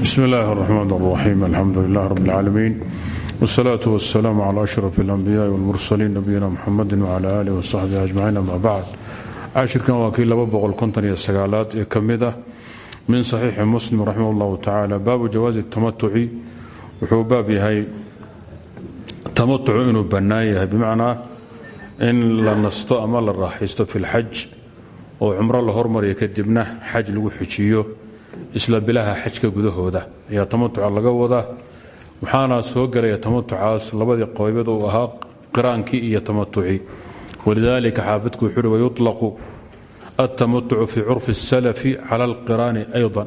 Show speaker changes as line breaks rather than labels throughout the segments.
bsm اllahi الرحmn الرaxيm alxamdu لlah rb اlcaalamiin wالsalaaة wالsalaam clى أشhrف الأnbiyaءi wاlmursaliin nabiyina mxamadi wclى alih وصaxbihi ajmaciin ama bacd cashirkan waa kii aad ee ka mid ah min صaxiixi muslim raximah اllahu tacala baabu jawaazi الtamatuci wuxuu baab yahay tamatucu inuu bannaan yahay bimacnaa in la nasto ama la raaxaysto fi اlxaj oo cumro la hormariya kadibna xaj lagu xujiyo isla bilaha xajka gudahooda ayaa tamatuca laga wadaa waxaana soo gelaya tamatucaas labadii qoybeed uu ahaa qiraankii iyo tamatuci walidaalika xaafidku wuxuu uhi wayuطlaqu altamatucu fii curfi الsalafi cala alqiraani ayضa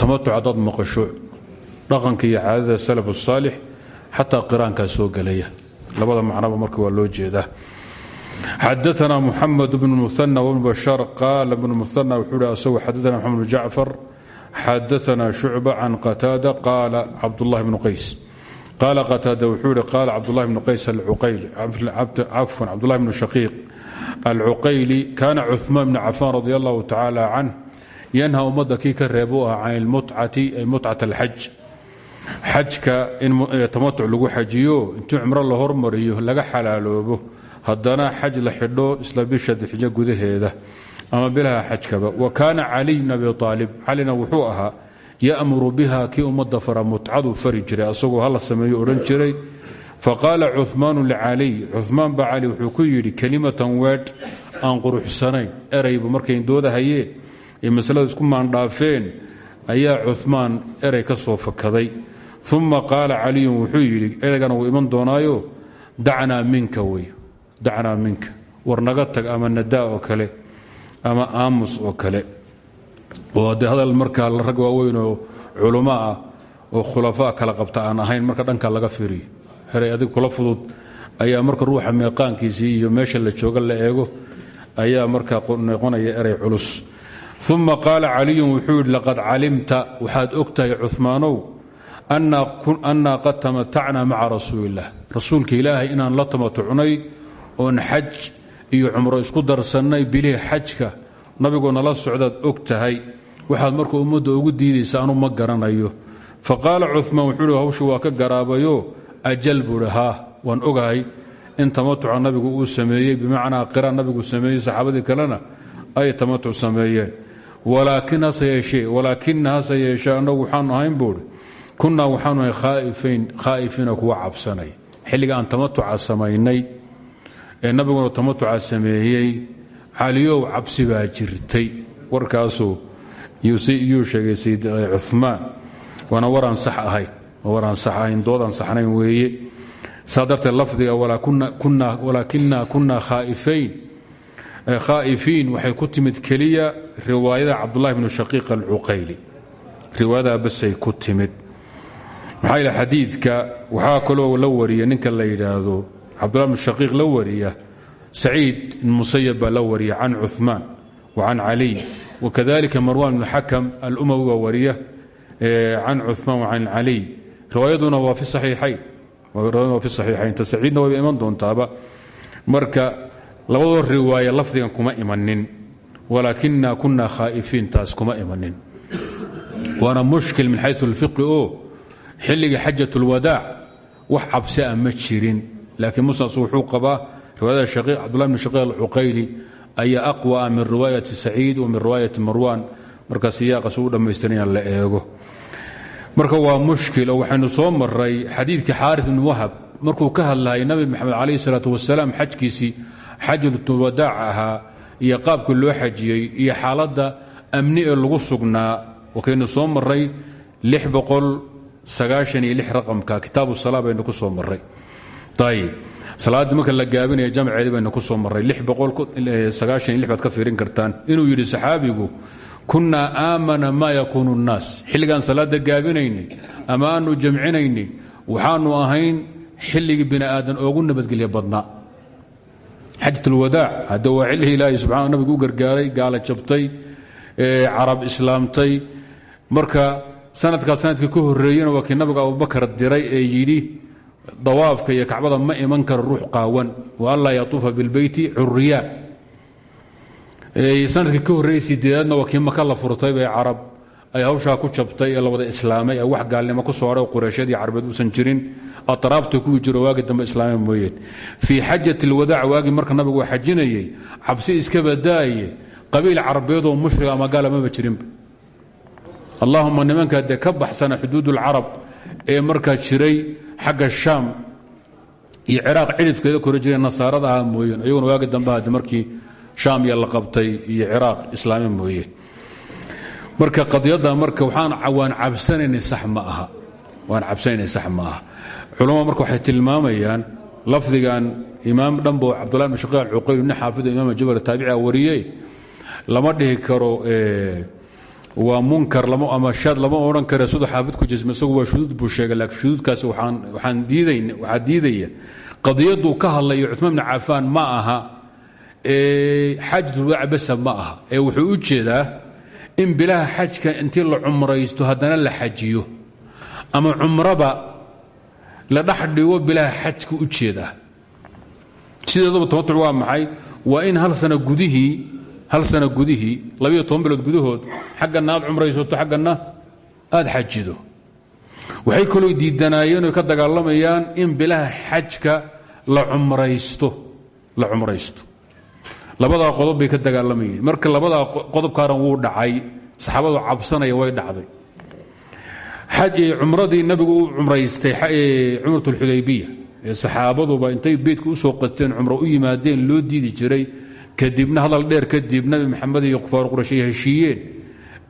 tamatuc haddaad maqasho dhaqanka iyo caadada salaf الsaalix xataa qiraankaa soo gelaya labada macnaba marka waa loo jeedaa xadaana muxamed bn muana wbn bashaar qaal bn muana wuxuu asagu xadaana mxamed bn jacfar xadaana shucba can qataada qaala cabdullahi bnu qays qaala qataada wuxuu ihi qaala cabdulahi bnu qays cafwan cabdulahi bnu shaqiiq alcuqayli kaana cumaan bni cafaan radi allahu tacaala canh yanha ummadda kii ka reeb u ah can ilmutcati ay mutcat alxaj xajka in tamatuc lagu xajiyo intii cumro la hormariyo laga xalaaloobo haddana xaj la xidho isla bisha dilxijo gudaheeda ama bilaha xajkaba. Wa kaana caliy bn abi aalib calina wuxuu ahaa ya'muru biha kii ummadda fara mutcadu fari jiray asagoo hala sameeyo odhan jiray. Faqaala cumaanu licaliy cumaan baa cali wuxuu ku yidhi kelimatan weedh aan quruxsanayn eraybu markay doodahayeen ee masalada isku maandhaafeen ayaa cumaan erey ka soo fakaday. Uma qaala caliyun wuxuu yidhi eraygana wuu iman doonaayo dacnaa minka wey dacnaa minka. War naga tag ama nadaa oo kale ama aamus oo kale. Oo haddee hadal markaa rag waaweyn oo culummo ah oo khulafaa kala qabta aan ahayn marka dhanka laga firiyo. Heray adig kula fudud ayaa marka ruuxa meeqaankiisii iyo meesha la jooga la eego ayaa markaa noqonaya erey culus. Uma qaala caliyun wuxuu yidhi laqad calimta waxaad og tahay cumaanow annaa qad tamatacnaa maca rasuuliillah rasuulka ilaahay inaan la tamatucnay oon xaj iyo cumro isku darsannay bilihii xajka nabigoo nala socdaad og tahay. Waxaad marka ummadda ugu diidaysa anu ma garanayo. Fa qaala wuxuu hi hawshu waa ka garaabayo ajal buuhi haa waan ogahay in tamatuca nabigu uu sameeyey bimacnaa qiraan nabigu sameeyey saxaabadii kalena ay tamatuc sameeyeen. Walaakina hase yeeshee annagu waxaanu ahayn buuhi kunnaa waxaanu ahay khaa'ifiina kuwa cabsanay. Xilliga aan tamatuca samaynay ee nabiguna tamatuca sameeyey caliyow cabsi baa jirtay. Warkaasuu yuu sheegay sayid cumaan waana waraan sax ahayn waraan sax ahayn doodaan saxnayn weeye. Saa darteed lafdiga walaakina kunaa khaa'ifiin waxay ku timid keliya riwaayada cabdulahi bnu shaqiiq alcuqayli. Riwaayadaa basay ku timid. Maxaa yidhi xadiidka waxaa kaloo la wariya ninka la yidhaahdo cabdullah bnu shaqiiq la wariya saciid ibn musayab baa la wariya can cuثmaan wa can caliy wakadalika marwan bnu xakam alumawi baa wariya can cuثmaan wa can caliy riwaayaduna waa fi saxiixayn waa fi saxiixayn ta saciidna wayba iman doontaaba marka labadoo riwaaya lafdigan kuma imanin walaakina kuna khaa'ifiin taas kuma imanin waana mushkil min xayu اlfiqi oo xilligii xajat اlwadaac wax cabsi a ma jirin laakiin musnas wuxuu qabaa riwaayada cabdullah bn shaqiiq alcuqayli ayaa aqwa min riwaayati saciid wa min riwaayati marwan marka siyaaqas u dhammaystiran la eego. Marka waa mushkil oo waxaynu soo maray xadiidkii xaari ibni wahab. Markuu ka hadlahay nabi maxamed calayh salaat wasalaam xajkiisii xajatulwadaac ahaa iyo qaabkii loo xajiyey iyo xaaladda amni ee lagu sugnaa. Wakaynu soo maray raqamka. Kitaabu sala ayib salaaddii marka la gaabinaya jamceedii baynu ku soo maray baad ka fiirin kartaan inuu yidhi saxaabigu kunnaa aamana maa yakuunu اnnaas xilligaan salaadda gaabinaynay ama aanu waxaanu ahayn xilligii bini aadan oogu nabadgelya badnaa xajat اlwadaac hadda waa xilligii ilaahay subxana nabigu gargaaray gaala jabtay carab islaamtay marka sanadkaa sanadka ka horeeyena waa kii nabigu abubakar diray ee yidhi dawaafka iyo kacbada ma iman karo ruux qaawan. Wa anlaa yatuufa bilbeyti curiyaan sannadkii ka horreeyey sideedaadna waa kii maka la furtay bay carab ay hawshaa ku jabtay ee la islaamay ee wax gaalnimo ku soo hadhay qureyshyadii carbeed uusan jirin. Atraafta kuwii jiro waagii dambe islaamay mooyeen. Fii xajat alwadaac waagii marka nabigu uu xajinayey iska badaaye qabiil carabeedoo mushriga ama gaala maba jirinba allahuma nimanka dee ka baxsana xuduud ulcarab ee markaa jiray xagga shaam iyo ciraaq cidhifkeeda kora jiray nasaarada ahaa mooyeen. Iyaguna waagi dambe markii shaam iyo la qabtay iyo ciraaq islaami mooyeen marka qadiyadda marka waan cabsanaynay sax ma aha. Waan cabsanaynay sax ma aha. Culamada marka waxay tilmaamayaan lafdigan imaam dhanbo cabdullahi bn shaqiiq alcuqayl nin xaafido imaam jabal taabicia wariyey lama dhihi karo waa munkar ama shaad lama odhan kare siduu xaafid ku jisma isagu waa shuduud buu sheegay laakiin shuduudkaasi waxaa diidaya. Qadiyaduu ka hadlayo cumaan bn cafaan ma aha xaajatulwadaac basa ma aha ee wuxuu u jeedaa in bilaha xajka intii la cumraysto haddana la xajiyo ama cumraba la dhex dhigo bilaha u jeedaa. Sideedaba tamatuc waa maxay? Waa in hal sana gudihii hal sana gudihii labiyo toban bilood gudahood xaggana aad cumraysato xaggana aad xajido. Waxay kaloo diidanaayeen oy ka dagaalamayaan in bilaha xajka la cumraysto labadaa qodob bay ka dagaalamayeen. Marka labadaa qodobkaaran wuu dhacay saxaabadu cabsanaya way dhacday. Cumradii nabigu u cumraystay cumrat اlxudaybiya ee saxaabaduba intay beydka u soo qasteen cumro u yimaadeen loo diidi jiray kadibna hadal dheer kadib nabi maxamed iyo kufaar quraysh ay heshiiyeen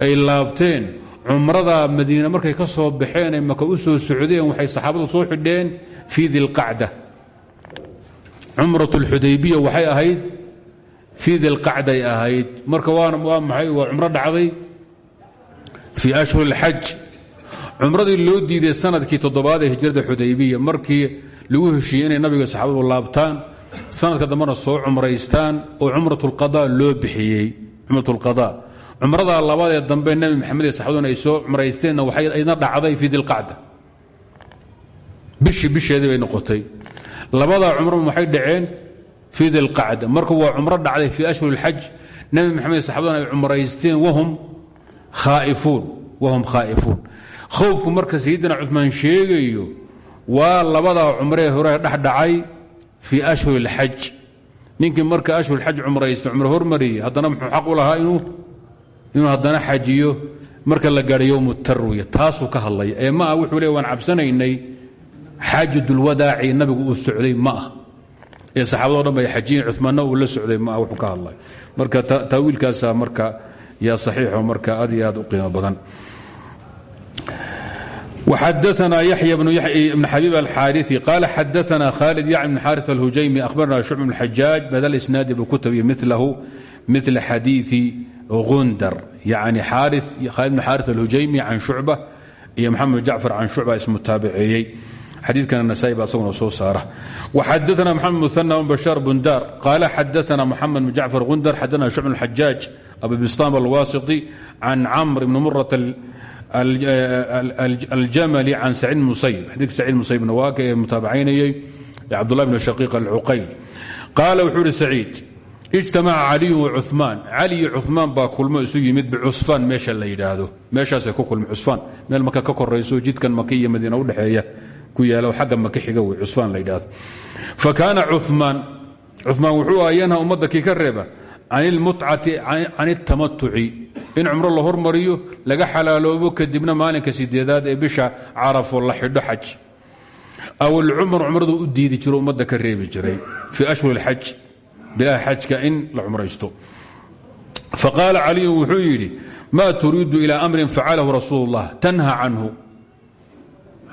ay laabteen. Cumradaa madiine markay ka soo baxeen ay maka u soo socdeen waxay saxaabadu soo xidheen fii dilqacda cumrat اlxudaybiya waxay ahayd fii dilqacday ahayd. Marka waa maxay? Waa cumro dhacday fii ashhur اlxaj cumradii loo diiday sannadkii toddobaad ee hijrada xudaybiya markii lagu heshiiyey inay nabiga saxaabadu laabtaan sanadka dambena soo cumraystaan oo cumratulqada loo bixiyey cumratulqada cumradaa labaad ee dambe nabi maxamed iyo ay soo cumraysteenna waxay aydna dhacday fii dilqacda. Bishii bisheedii bay noqotay. Labadaa cumro waxay dhaceen? Fii dilqacda. Marka waa cumro dhacday fii ashhur ilxaj nebi maxamed iyo saxabaduun ay cumraysteen wahum khaa'ifuun wahum khaa'ifuun. Khowfku marka sayidina cumaan sheegayo waa labadaa cumree hore dhexdhacay fii ashhur اlxaj ninkii marka ashhur xaj cumraysta cumro hormariyey haddana muxuu xaq u lahaa inuu haddana xajiyo. Marka la gaadho yowm tarwiya taasuu ka hadlaya. Ee ma ah wuxuu le waan cabsanaynay xaajadulwadaaci nabigu uu socday ma ah ee saxaabado dhan bay xajiyen cumaanna uu la socday ma ah wuxuu ka hadlay. Marka taawiilkaasaa marka yaa saxiixo marka aad iyo aad u qiimo badan xadana yaxya bn xabiib alxaariثi qaala xadaana khaalid yacni bn xaari alhujaymi ahbarna shucb bn xajaaj badalisnaadi buu ku tabiye milahu mila xadiiثi gundar yani khaalid bn xaari alhujaymi can shucba iyo maxamed jacfar can shucba ismutaabiceeyey xadiidkana nasaai baa isaguna soo saara waxadaana maxamed muana bn bashaar bundaar qaala xadaana moxamed bn jacfar gundar xadaana shucb bn xajaaj abubistan alwasiti can camr bni murat Eh, aljamali can saciid musayib xadiidka saciid musayibna waa ka ee mutaabacaynayey cabdullah bn shaqiiq alcuqayl qaala wuxuu uhi saciid ijtamaca caliyun wacumaan cali iyo cumaan baa kulmo isu yimid bicusfaan meesha la yidhaahdo. Meeshaasay ku kulma cusfaan. Meel maka ka korayso jidkan maka iyo madiina udhexeeya ku yaalla xagga maka xiga wey cusfaan la yidhaahdo. Fa kaana cumaan cumaan wuxuu ayanha ummadda kii ka reeba can ilmutcati can iltamatuci in cumro la hormariyo laga xalaaloobo kadibna maalinka sideedaad ee bisha carafo la xidho xaj. Aw alcumar cumradu u diidi jiro ummadda ka reebi jiray. Fii ashhur alxaj bilaha xajka in la cumraysto. Faqaala caliyun wuxuu yidhi maa amrin facalahu rasuul tanha canhu.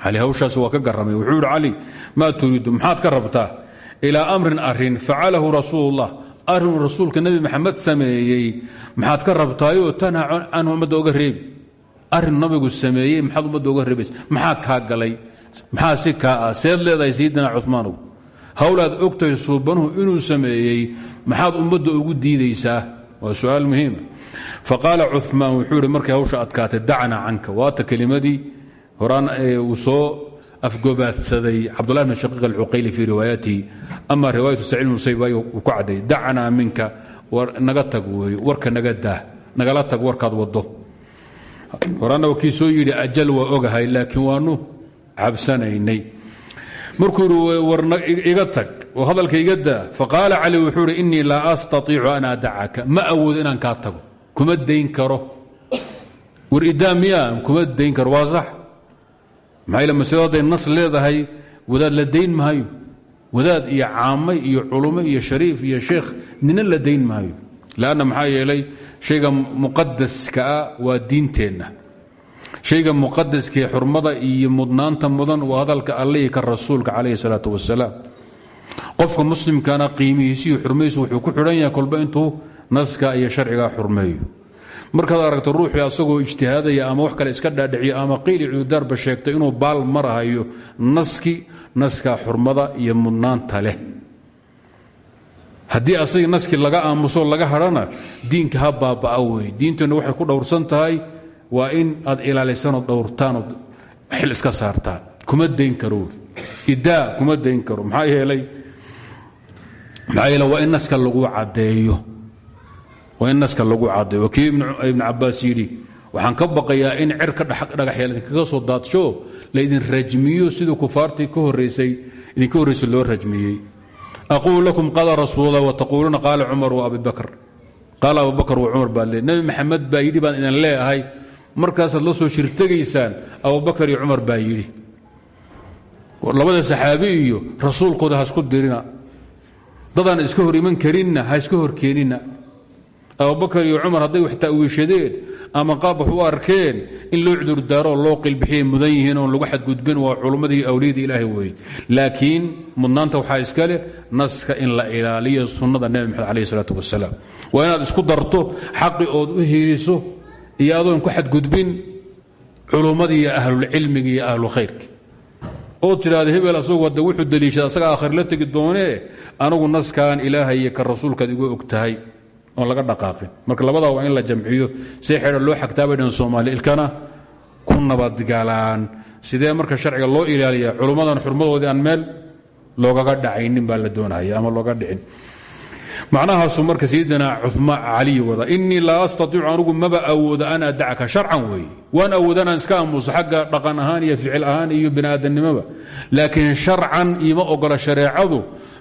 Ali hawshaas waa ka garamay wuxuu yidhi cali maa turiidu ka rabtaa? Ilaa amrin arrin facalahu rasuul arrinuu rasuulka nebi maxamed sameeyey. Maxaad ka rabtaayoo tanha canhu ummadda oga reebi arrin nabigu sameeyey maxaad ummadda oga reebaysa maxaa kaa galay? Maxaa si kaa ah? Seed leedahay sayidina cumaanow howlaad ogtahay suubanuhu inuu sameeyey maxaad ummadda ugu diidaysaa? Waa su'aal muhiima faqaala cumaan wuxuu ihi markay hawsha adkaatay dacna canka. Waata kelimadii horaan uu soo afgobaadsaday cabdulahi bn shaqiiq alcuqayli fii riwaayatihi ama riwaayatu saciid musayb ay uu ku cadday dacnaa minka naga tag weeye warka naga daa nagala tag warkaad wado horana waa kii soo yidhi ajal waa ogahay laakiin waanu cabsanaynay. Markuu yidhi warna iga tag oo hadalka iga daa. Faqaala cali wuxuu idhi innii laa astaiicu an adacaka ma awoodo inaan kaa tago kuma dayn karo. War idaa miya kuma dayn karo waa sax maxaa hadday nas leedahay wadaad la dayn maayo wadaad iyo caamay iyo culumo iyo shariif iyo sheekh nina la dayn maayo lanna maxaa yeelay shayga muqadaska ah waa diinteenna. Shayga muqadaskee xurmada iyo mudnaanta mudan waa hadalka allihii ka rasuulka calayhi salaatu wasalaam qofka muslimkana qiimihiisi iyo xurmadiisu wuxuu ku xidhan yahay kolba intuu naska iyo sharciga xurmeeyo markaad aragto ruuxii asagoo ijtihaadaya ama wax kale iska dhaadhiciyo ama qiili cududaarba sheegtay inuu baal marahayo naski naska xurmada iyo mudnaanta leh. Haddii asagii naski laga aamuso laga hadhana diinka ha baabaa wey diinteennu waxay ku dhowrsan tahay waa in aad ilaalisanoo dhowrtaanoo xil iska saartaan. Kuma dayn karo idaa kuma dayn karo. Maxaa yeelay? Maxaa yeele waa in naska lagu caddeeyo waa in naska lagu caddeeyo kii ibnu cabbaas yidhi waxaan ka baqayaa in cirka dhagaxyeel idinkaga soo daadsho laydin rajmiyo siduu kufaartii idinka horraysay loo rajmiyey. Aquulu lakum qaala rasuul allah wataquuluuna qaala cumar wa abi bakr qaala abu bakr wa cumar baad le nebi maxamed baa yidhi baan idin leeahay markaasaad la soo shirtegaysaan abubakar iyo cumar baa yidhi. Labada saxaabi iyo rasuulkooda ha isku dirina. Dadaan iska hor iman karinna ha iska hor keenina abubakar iyo cumar hadday wax ta'wiishadeen ama qaab wax arkeen in loo cudurdaaroo loo qilbixiyay mudan yihiin oon lagu xadgudbin waa culummadii iyo ilaahay weeye. Laakiin mudnaanta waxaa iska leh naska in la ilaaliyo sunnada nebi maxamed calayh isalaatu wasalaam. Waa inaad isku darto xaqi ood u hiiriso iyo adoon ku xadgudbin culummadii iyo ahlulcilmiga iyo ahlukhayrki oo tidhaada hebel asagu hadda wuxuu deliishada asaga aakhir la tegi doonee anagu naskan ilaahay iyo ka rasuulkaad igu og tahay oon laga dhaqaaqin. Marka labadaa waa in la jamciyo see xeedha loo xagtaabay soomaali ilkana ku nabadgalaan sidee marka sharciga loo ilaaliya culummadan xurmadoodii aan meel loogaga dhacaynin baa la doonaya ama looga dhicin. Macnahaasu marka sayidina cuma caliy wada inii laa astaiicu anugu maba awoodo an adacka sharcan weeye. Waan awooda inaan iska aamuso dhaqan ahaan iyo ficil ahaan iyo biniaadamnimaba. Laakiin sharcan ogola shareecadu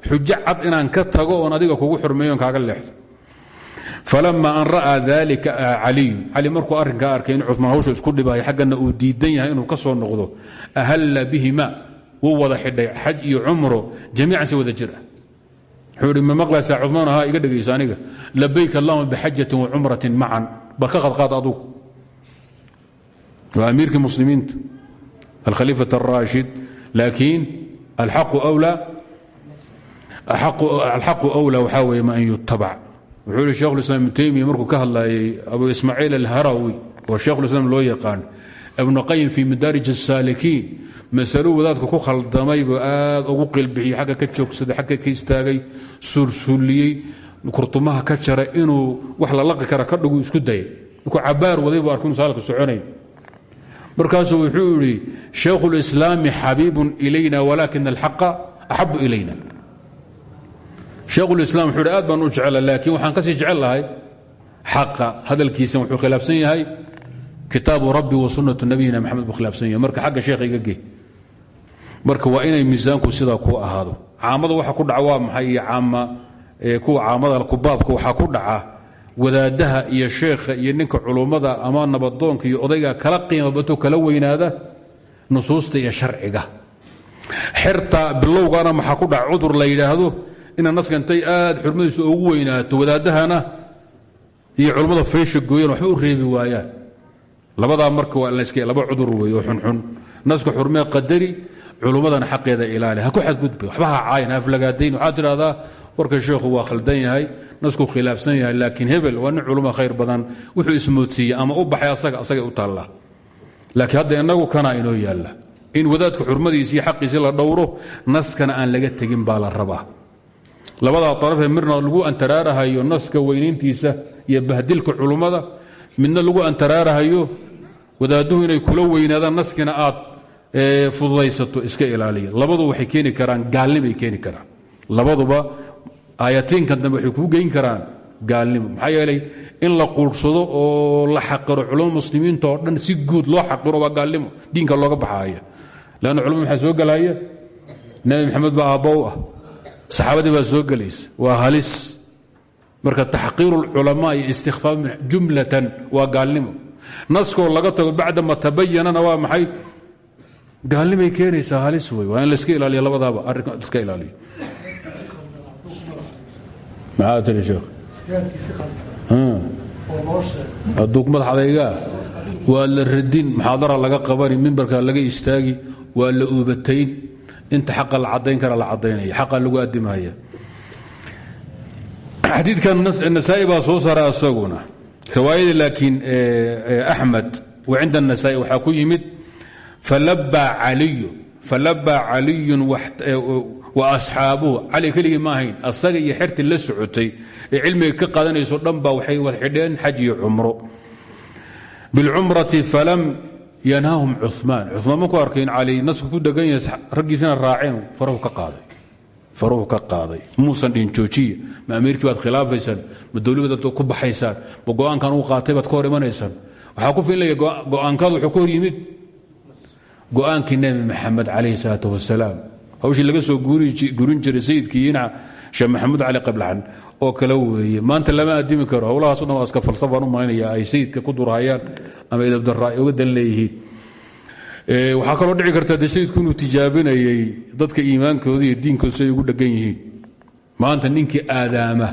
xujo inaan ka tago oon adiga kugu xurmeeyo on kaaga leexdo falama an ra'aa dalika caliyu cali. Markuu arrinkaa arkay in cumaan hawsha isku dhibaayo xaggana uu diidan yahay inuu ka soo noqdo ahalla bihima wuu wada xidhay xaj iyo cumro jamiican si wada jir ah. Wuxuu ihi ma maqlaysaa cumaan iga dhegayso aniga. Labayk allahuma bixajatin wa cumratin macan. Bal ka qadqaad adugu. Waa amiirkii muslimiinta alkhaliifat araashid laakiin alxaqu wlaa waxaa weeye ma an yutabac wuxuu ihi shekhulislaam ibnu teymiya markuu ka hadlayay abu ismaaciil alharawi oo shekhulislaam loo yaqaan ibnu qayim fii madaarij asaalikiin masalo wadaadka ku khaldamay buu aad ugu qilbixiyey xagga ka joogsaday xagga ka istaagay suulsuuliyey kurtumaha ka jaray inuu wax la laqi kara ka dhigu isku dayay. Markuu cabaar waday buu arkay inu saalka soconay. Markaasuu wuxuu idhi shaykhu lislaami xabiibun ilayna walaakina alxaqa axabu ilayna shaekhulislaam wuxuu hi aad baan u jecela laakiin waxaan ka sii jecel lahay hadalkiisa wuxuu khilaafsan yahay kitaabu rabbi wa sunnatu nabiyina maxamed buu khilaafsan yahay. Marka xagga sheekha iga marka waa inay miisaanku sidaa ku ahaado. Caamada waxa ku dhaca maxay? Iyo caama kuwa caamada kubaabka waxaa ku dhaca. Wadaadaha iyo sheekha iyo ninka culummada ama nabadoonka iyo odayga kala qiima bato kala weynaada nusuusta iyo sharciga. Xerta bilowgana maxaa ku dhaca? Cudur la yidhaahdo ina naska intay aad xurmadiisu ugu weynaato wadaadahana iyo culummada faysha gooyaan waxba u reebi waayaan. Labadaa marka waa lask laba cudur wey oo xunxun naska xurmee qadari culummadana xaqeeda ilaali. Ha ku xadgudba waxba ha caayan haflagaadayn waxaad tidhahdaa warka sheekhu waa khaldan yahay nasku khilaafsan yahay laakiin hebel waa nin khayr badan. Wuxuu ismoodsiiyey ama u baxay asaga asagay u taallaa. Laakiin hadda inagu kanaa inoo yaalla in wadaadka xurmadiisi iyo xaqiisi la dhowro naskana aan laga tegin baa la rabaa labadaa arafee midna lagu antaraarahayo naska weynayntiisa iyo bahdilka culummada midna lagu antaraarahayo wadaaduhu inay kula weynaadaan naskina aad fududaysato iska ilaaliya. Labadu waxay keeni karaan gaalnimay keeni karaan. Labaduba aayatiinkan dambe waxay kuu geyn karaan gaalnimo. Maxaa yeelay in la quursado oo la xaqiro culamo muslimiinta oo dhan si guud loo xaqiro waa gaalnimo. Diinka looga baxaaya. Lanna culama maxaa soo gelaya nebi maxamed baa aabbow ah saxaabadii baa soo gelaysa waa halis. Marka taxqiiru اlculamaa iyo istikfaaf jumlatan waa gaalnimo. Naskoo laga tago bacdama tabayanana waa maxay? Gaalnimay keenaysaa halis wey waa in layska ilaaliyo labadaaba. Arrinka iska ilaaliyo. Maxaa tiri sheekh? Hadduu madax adaygaa waa la radin. Muxaadara laga qabani. Mimbarka laga istaagi. Waa la uubatayn inta xaqa la cadayn kara la cadaynaya xaqa lagu adimaya xadiidkan nasaa-i baa soo saara asaguna riwaayadii laakiin axmed wa cinda الnasaai waxaa ku yimid falabaa caliyu falabaa caliyun wa asxaabuhu cali keligii ma ahayn asaga iyo xertii la socotay ee cilmiga ka qaadanayso dhan baa waxay wad xidheen xaj iyo cumro biاlcumrati falam yanhaahum cumaan cumaan markuu arkayn cali nasku ku degan yahay raggiisina raaceen faruhu ka qaaday. Muusan dhihin joojiya ma amiirkii baad khilaafaysaan ma dowlibad ku baxaysaan? Ma go'aankan uu qaatay baad ka hor imanaysaan? Waxaa ku filinaya go'aankaadu wuxuu ka hor yimid. Go'aankii nebi maxamed calayhi salaatu wasalaam. Hawshii laga soo gurin jiray sayidkiina sheekh maxamuud cali qablaxan oo kale weeye. Maanta lama addimi karo. Howlahaaso dhan waa iska falsafaan ay sayidka ku durhayaan ama idabdarra ay uga dan leeyihiin. Waxaa kaloo dhici karta de inuu tijaabinayay dadka iimaankooda iyo diinkooda siay ugu dhegan yihiin. Maanta ninkii aadaama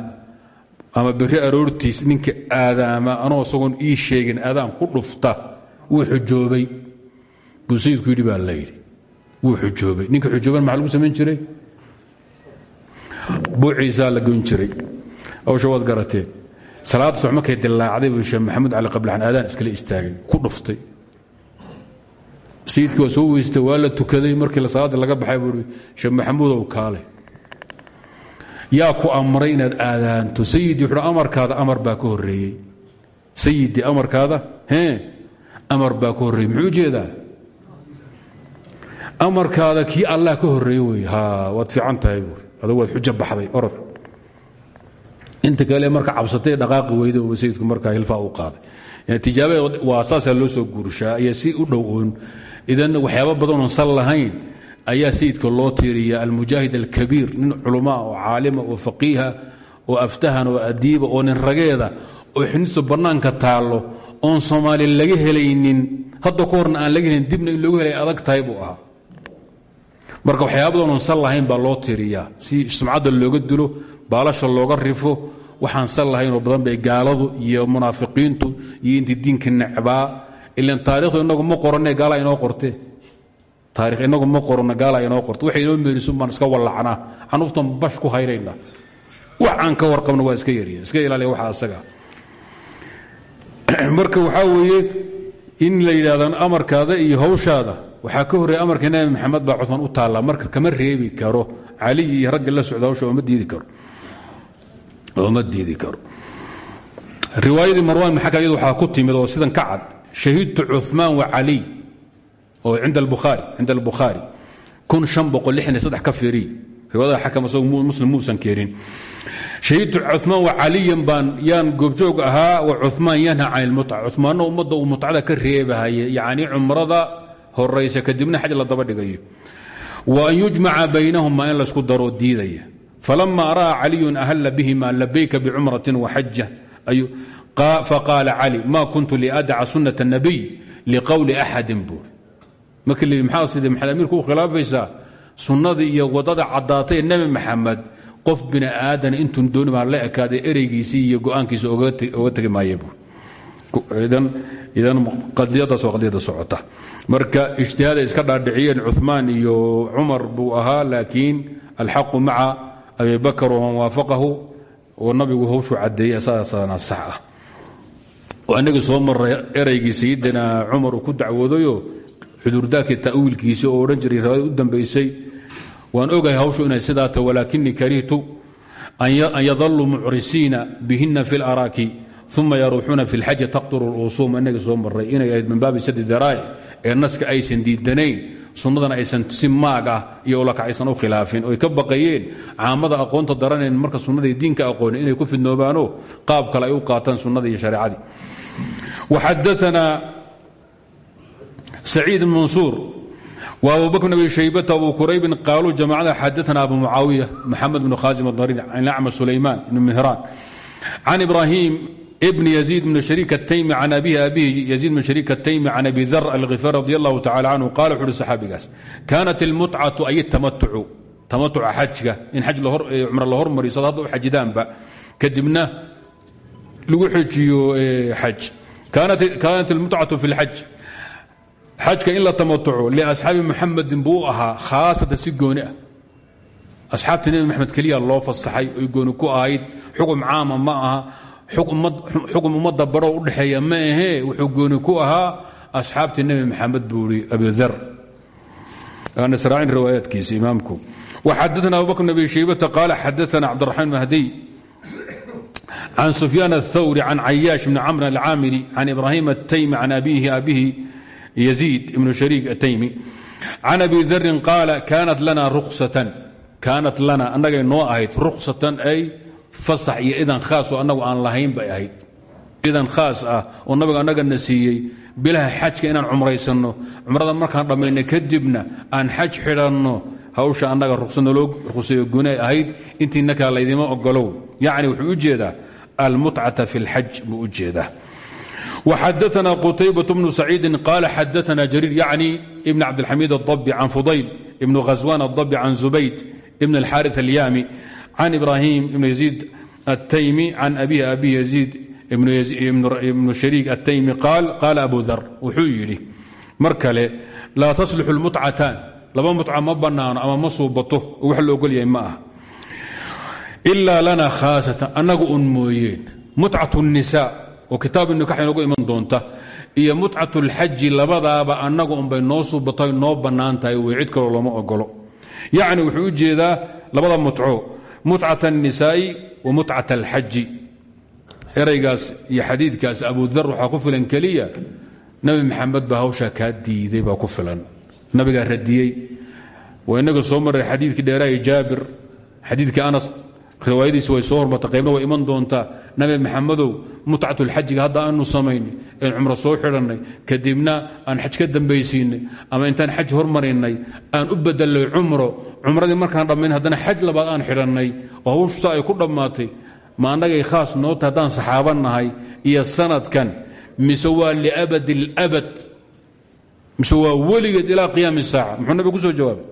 ama berri aroortiis ninkii aadaama anoo isagoon ii sheegin aadaan ku dhufta wuu xujoobay. Buu sayidku yidhi baa la yidhi. Wuu xujoobay. Ninka maxaa lagu samayn jiray? Buuciisaa la goyn jiray hawsha waad garateen salaada sox markay dillaacday buu sheekh maxamuud cali qablaxan aadaan iskala istaagay. Ku dhuftay. Sayidkii waa soo weystay waa la tukaday markii salaada laga baxay buui sheekh maxamuudow kaalay yaa ku amray inaad aadaanto. Sayidii wuxuu amarkaada amar baa ka horreeyey. Sayidii amarkaada? Hee amar baa ka horreeyey. Muxuu jeedaa? Amarkaada kii allah ka horreeye ha waad fiican tahay buui adugu xujo baxday orod inta kale marka cabsatay dhaqaaqi weyda sayidku markaa u qaaday. Tijaabada waa saasaa loo soo guurshaa iyo si u dhow oon idan waxyaaba badanoon sal lahayn ayaa sayidka loo tiiriya almujaahid alkabiir nin culamaa oo caalima oo faqiiha oo aftahan oo adiiba oo nin rageeda oo xinistu bannaanka taallo oon soomaali laga helaynin. Hadda ka horna aan laga helin dibna in loogu helay adag tahay buu ahaa marka waxyaaba badanoon sal lahayn baa loo tiiriyaa si sumcadda looga dilo baalasha looga rifo waxaan sal lahaynoo badan bay gaaladu iyo munaafiqiintu iyo intii diinka necbaa ilan taarikhdu inagu ma qoranne gaala inoo qorte. Taarikh inagu ma qorano gaala inoo qorte. Waxay inoo meerisun baan iska wallacnaa. Xanuuftan bash ku haynayna wax ka warqabno waa iska yarya iska ilaaliya waxa asaga. Marka waxaa weeye in la yidhahdaan amarkaada iyo hawshaada waxaa ka horreeya amarka nebi maxamed baa cumaan u taallaa marka kama reebi karo. Cali iyo ragga la socda hawsha ooma diidi karo. Riwaayadii marwan maxaka iyadu waxaa ku timid oo sidan ka cad shahidtu cumaan wa caliy oo cinda albukhaari cinda albukhaari. Kun shan boqol lixdan iyo saddex ka fiiriy riwaayada xakam isagoo muslim muusan keenin shahidtu cumaan wa caliyan baan yaan goobjoog ahaa wa cumaan yanha can ilmutca cumaanna ummadda uu mutcada horaysa kadibna xaj la daba dhigayo. Wa an yujmaca baynahuma in laysku daroo diidaya. Falama ra'a caliyun ahalla bihima labayka bicumratin waxaja faqaala cali ma kuntu liadaca sunat الnabiy liqowli axadin buur markii la yidhi maxaa sidee maxamed amiirku u khilaafaysaa? Sunnadii iyo waddada caddaatay nebi maxamed. Qof bini aadan intuun dooni baa la ekaaday ereygiisii iyo go'aankiisa oga tegi maaya buur marka ijtihaaday iska dhaadhiciyeen cumaan iyo cumar buu ahaa laakiin alxaqu maca abi bakr waman waafaqahu oo nabigu hawshuu caddeeyey saasana sax ah. Oo annagii soo maray eraygii sayidina cumar ku dacwoodayo cudurdaarkii ta'wiilkiisi oo odhan jiray riwaayad u dambaysay. Waan ogahay hawshu inay sidaa ta walaakinii karihtu an yadaluu mucrisiina bihina fi laraaki uma yaruuxuuna fi lxaji taqduru rusuum inagii soo maray inay ahayd min baabi sadi daraa'ic ee naska aysan diidanayn sunnadana aysan si maag ah iyo ulakac aysan u khilaafin oy ka baqayeen caamada aqoonta daranayn marka sunnadai diinka aqooni inay ku fidnoobaano qaab kale ay u qaataan sunnadii iyo shareecadii waxadaanaa saciid bn mansuur wa abubakr bn abi shaybata abu quraybin qaaluu jamacada xadaana abu mucaawiya maxamed bnu khaasim adnariin an acma sulaymaan ibn mihraan can ibraahim بن يزيد بن شhريك التيمي عن أbيه أbيه يزيد بن شhريك التيمي عن أbي ذر الغفاr رضي الله تعالى عنه قال وxu uhi صxaabigaas كانت المتعة ay التمتع تمتca xajka in cumr la hormariyo sad hadda u xajidaanba kadibna lagu xejiyo xaj كانت المتعة في الxج xajka in la tamatuco liasxaabi muxamedin buu u ahaa khaasatan si gooni ah asxaabta nebi maxamed keliya loo fasaxay oy gooni ku ahayd xukun caama ma aha xukun ummadda barho u dhexeeya ma ahee wuxuu gooni ku ahaa asxaabtii nebi maxamed buui abidar raacinriwaayaadkiisiimaamku waxadana abubakr bn abi shaybata qaala xadaana cabdiraxmaan mahdiy can sufyaan athawri can cayaash bni camr alcaamiri can ibraahim ataymi can abiihi abihi yaziid ibnu shariik ataymi can abi darin qaala kaanat lana anagay noo ahayd ruksatan ay fasax iyo idan khaas oo annagu aan lahayn bay ahayd idan khaas ah oo nabiga annagana siiyey bilaha xajka inaan cumraysanno cumrada markaan dhammayna kadibna aan xaj xidhanno hawsha annaga ruqsanaloo ruqsayo gune ahayd intiinakaa laydima ogolow yacni wuxuu u jeedaa almutcata fi اlxaj buu u jeedaa وxadثna qتyبة بن سعيid qال xadثna جرير yعnي بن cبدالحميد الضبي عن فضyل بن غزوان الضبي عن زبيد بن الحارث اليامي can ibrahim ibn yaziid ataymi can abihi abi yaziid ibnu shariik ataymi qaal qaala abu dar wuxuu yidhi mar kale laa taslixu lmutcataan laba mutca ma bannaano ama ma suubato oo wax la ogolyahay ma ah ilaa lana khaasatan annaga un mooyeen mutcat nnisaa oo kitaab nikax inoogu iman doonta iyo mutcat lxaji labadaaba annaga unbay noo suubatay noo bannaan tahay wey cid kaloo looma ogolo yacni wuxuu u jeedaa labada mutco mutcat الnisaa'i wa mutcat alxaji eraygaas iyo xadiidkaas abudar waxaa ku filan keliya. Nebi maxamed baa hawshaa kaa diiday baa ku filan. Nabigaa radiyey waa inaga soo maray xadiidkii dheeraahi jaabir xadiidkii anas riwaayadiisi way soo hormarta qaybna way iman doontaa. Nabi maxamedow mutcatulxajiga hadda aanu samaynay een cumro soo xidhannay. Kadibna aan xaj ka dambaysiinay ama intaan xaj hormarinay aan u bedelnay cumro. Cumradii markaan dhammayn haddana xaj labaad aan xidhannay oo hawshusa ay ku dhammaatay. Ma annagay khaas noo tahay haddaan iyo sanadkan. Mise waa liabad alabad mise waa weligeed ilaa qiyaami saaca. Muxuu nabi ku soo jawaabay?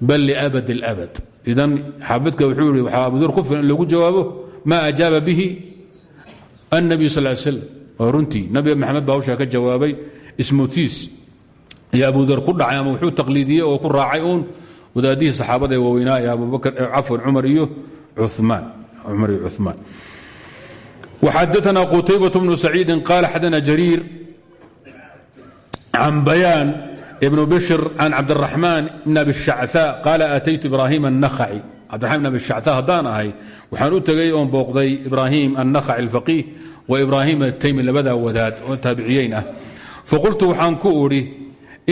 Bal liabad alabad idan xaafidka wuxuu i waxaa abudur ku filan lagu jawaabo maa ajaaba bihi annabiy sal l slam oo nabi maxamed baa hawshaa ka jawaabay ismutiis iyo abudar ku dhacay ama wuxuu taqliidiyey oo ku raacay uun wadaadihii saxaabada ee waaweynaa ee abubakr cafwan cumar iyo cumaan cumar iyo cumaan waxadaanaa qutaybat bnu saciidin qaala xadana jariir can bayaan بن bشhr can cabdالرaحmaan بn abi الشhacثاء qال aataytu ibrahim النخعي cbdiرaحman بn abi الشhacثاء haddaan ahay waxaan u tegay oon booqday ibrahim النخعي الفقيه وإbrahim التaymi labadaa wadaad oo taabiciyeyn ah faqultu waxaan ku udhi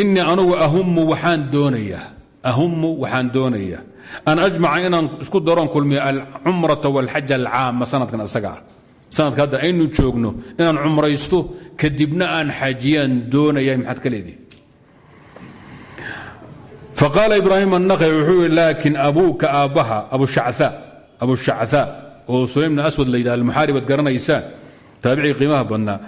inii anugu ahumu waxaan doonayaa ahumu waxaan doonayaa an ajmaca inaan isku daroon kulmiyo alcumrata wاlxaj alcaama sanadkan isaga ah sanadka hadda aynu joogno inaan cumraysto kadibna aan xajiyaan doonaya maxaad ka leedihi faqaala ibraahim annakay wuxuu yidhi laakiin abuuka aabbaha abushacaa oo sulaym bn aswad la yidhaha almuxaarib ad garanaysaan taabicii qiimaha badnaa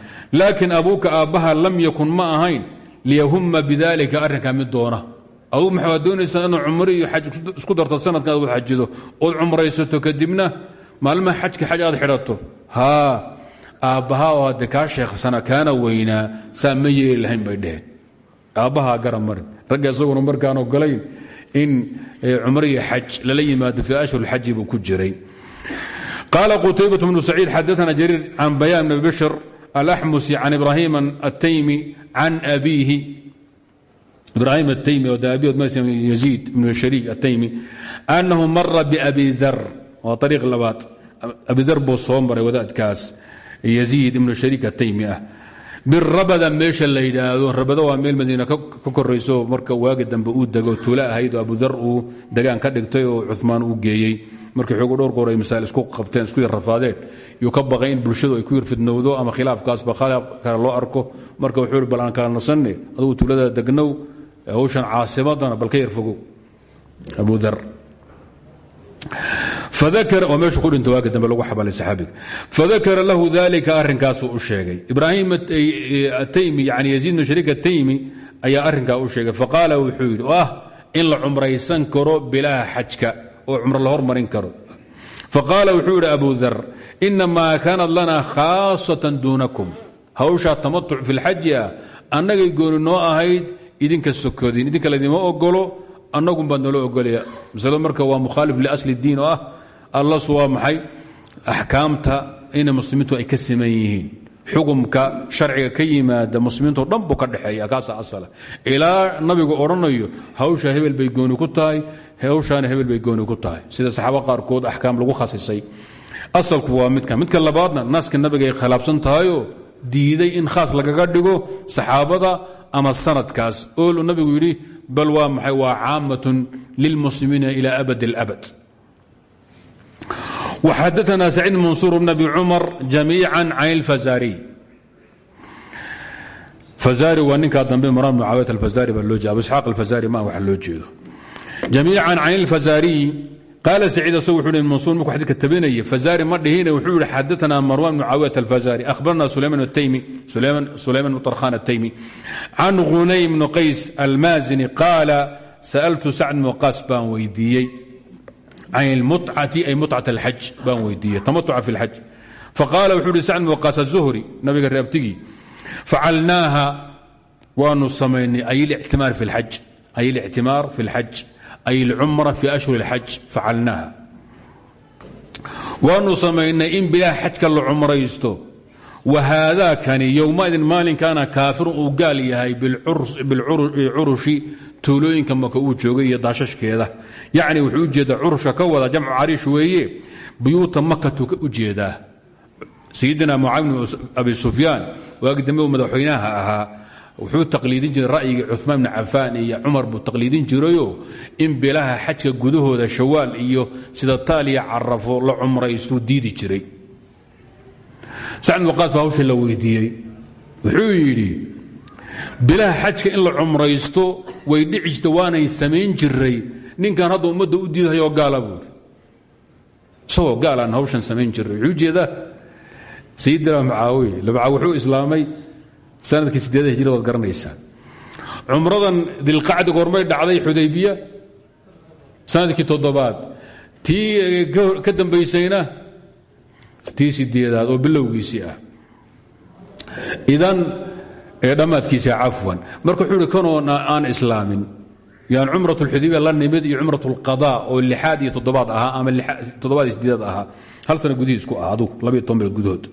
laakiin abuuka aabbaha lam yakun ma ahayn liyahuma bidaalika arrinkaa mid doona aduu maxaad doonaysaa inuu cumri iyo xaj isku darto sanadkan aad waxajido ood cumraysato kadibna maalmaha xajka xaj aad xidhato haa aabbaha oo hadde kaa sheekhsana kaana weynaa ma yeeli lahayn bay aabbaha garan marin ragga isaguna markaan ogolayn in eh, cumriyi xaj lala yimaado fii ashhur xaji buu ku jiray. Qaala qutaybaة bnu saciid xadaana jariir can bayaan bn bishr alaxmusi can ibrahim ataymi can abiihi. Ibrahim ataymi oo daabiod yaziid ibnu shariik ataymi annahu mara biabi dar waa ariiq labaad. Abi dar buu soo maray wadaadkaas. Yaziid ibnu shariik ataymi ah birabada meesha la yidhaahdo. Rabada waa meel madiina ka korayso. Marka waagi dambe uu dego tuula ahayd oo abudar uu degaan ka dhigtay oo cumaan uu geeyey. Markii xoogo dhowr goor ay masaa'il isku qabteen isku yar rafaadeen. Yuu ka baqay in bulshadu ay ku yar fidnowdo ama khilaafkaasba khilaaf kale loo arko. Marka wuxuu bal aan kala nasanne tuulada degnow hawshan caasimadana bal ka yar fogow waa meeshu ku dhinta waagi dambe lagu xabalay saxaabiga fadakara lahu dalika arrinkaasuu u sheegay ibraahim ataymi yani yaziid bnu shariik ataymi ayaa arrinkaa u sheegay faqaala wuxuu yidhi oo ah in la cumraysan karo bilaha xajka oo cumro la hormarin karo faqaala wuxuu yidhi abu dar inamaa kaanat lana khaasatan duunakum hawshaa tamatuc fi lxaji ah annagay gooni noo ahayd idinka sokodin idinka laydima ogolo annagun baad oo allasu waa maxay? Axkaamta ina muslimiintu ay ka siman sharciga ka yimaada buu ka dhexeeya kaasa asala. Ilaa nabigu odhanayo hawsha hebel bay gooni ku tahay hawshaana hebel bay gooni ku tahay. Sida saxaaba qaarkood axkaam lagu khasisay. Asalku waa midka. Midka labaadna naaska nabiga ay khilaafsan tahayoo diiday in khaas lagaga dhigo saxaabada ama sanadkaas. Oolu nabigu yidhi bal waa maxay? Waa caamatun lilmuslimiina ila abad. اlabad وxadثna سacيid maنsuur بn abi cmar جamيiعا can اlfazariي fazari waa ninkaa dambe mran bn caawiyat alfazari baa loo jeeda abu isxaaq alfazari ma wax loo jeedo jamiican can اlfazariي qaala saciid asag wuxuu hi mansuur markuu xadidka tabinaya fazari ma dhihine wuxuu yihi xadaثna marwan bn caawiyat alfazari akhbarna sulayman bn طarkhan الtaymi can hunaym bn qays almazini qaala sa'altu sacd bn waqaas baan weydiiyey can اlmucati ay mucat اlxaj baan weydiiyey tamatuca fi اlxaj faqaala wuxuu hi sacd bn waqaas aلzuhri nabiga reabtigii facalnaaha waanu samaynay ay اlictimaar fi اlxaj ay اlictimaar fi اlxaj ay اlcumra fi ashhur اlxaj facalnaaha waanu samaynay in bilaha xajka la cumraysto wahaadaakani yowmaidin maalinkaana kaafirun uu gaal yahay bilcurushi tuulooyinka maka uu joogay iyo daashashkeeda yacni wuxuu u jeedaa curushka ka wada jamcu cariish weeye buyuuta makatu u jeedaa sayidina mucaawi bn abi sufyaan waagi dambe uu madaxweynaha wuxuu taqliidin jiray ra'yigii cumaan bni cafaan iyo cumar buu taqliidin jirayoo in bilaha xajka gudahooda shawaal iyo sida taaliya carafo la cumraystuu diidi jiray sacd waqaas baa hawsha la weydiiyey. Wuxuu yidhi bilaha xajka in la cumraysto way dhici jirta waanay samayn jiray ninkan hadda ummadda u diidayoo gaala buuri isagoo gaalaan hawshan samayn jiray wuxuu jeedaa sayidina mucaawiya labca wuxuu islaamay sannadkii sideeda hijrada waad garanaysaan cumradan dilqacdi goormay dhacday xudaybiya sannadkii toddobaad. Tii ka dambaysayna tii sideedaad oo bilowgiisii ah. Idan ee dhammaadkiisa cafwan. Marka wuxuu uhi kanoon aan islaamin. Yaan cumrat lxudaybiya la nimid iyo cumrat alqada oo lixaad iyo toddobaad ahaa ama toddobaad iyo sideedaad ahaa. Hal sano gudihiis ku ah adugu labiyo toban beel gudahood.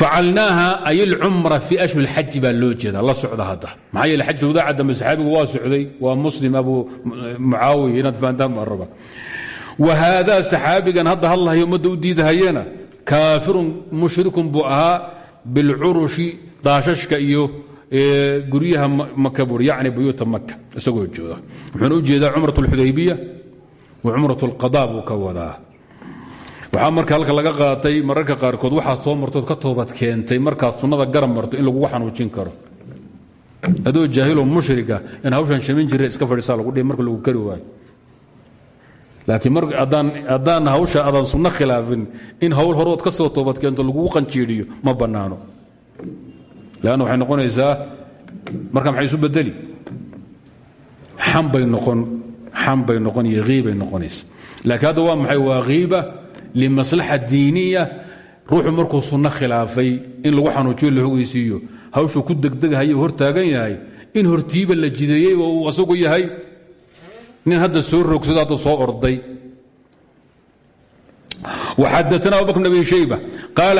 Facalnaaha ay ilcumra fii ashhur xaji baa loo jeedaa la socda hadda. Maxaa yeele xajulwadaaca dambe saxaabigu waa socday waa muslim abu mucaawiya inaad fahantaan muaraba wa haadaa saxaabigan hadda hadlahayo ummadda u diidahayena kaafirun mushrikun buu ahaa bilcurushi daashashka iyo guryaha maka bur yacni buyuuta maka isagoo jooga wuxuuna u jeedaa cumrat اlxudaybiya wa cumrat اlqada buu ka wadaa. Marka halka laga qaatay mararka qaarkood waxaad soo martood ka toobad keentay markaad sunnada garab marto in lagugu xanuujin karo. Adoo jaahiloo mushrika in hawshan shamin jira iska fadhiisaa lagu dhihi marka lagu kari waayo laakiin haddaan hawsha adaan sunno khilaafin in hawl horood ka soo toobad keento lagugu qanjiidhiyo ma bannaano. Leanna waxay noqonaysaa marka maxay isu bedeli xambay noqon xambay noqon iyo hiibay noqonaysa. Laakiin hadda waa maxay? Waa hiiba limaslaxa diiniya. Ruuxu markuu sunno khilaafay in lagu xanuujiyo la hogaysiiyo hawshuu ku degdegahay hor taagan yahay in hortiiba la jideeyey oo uu asagu yahay nin hadda soo rogsado hadda soo orday وxadثna abu bكر بن أbي شhيبة قال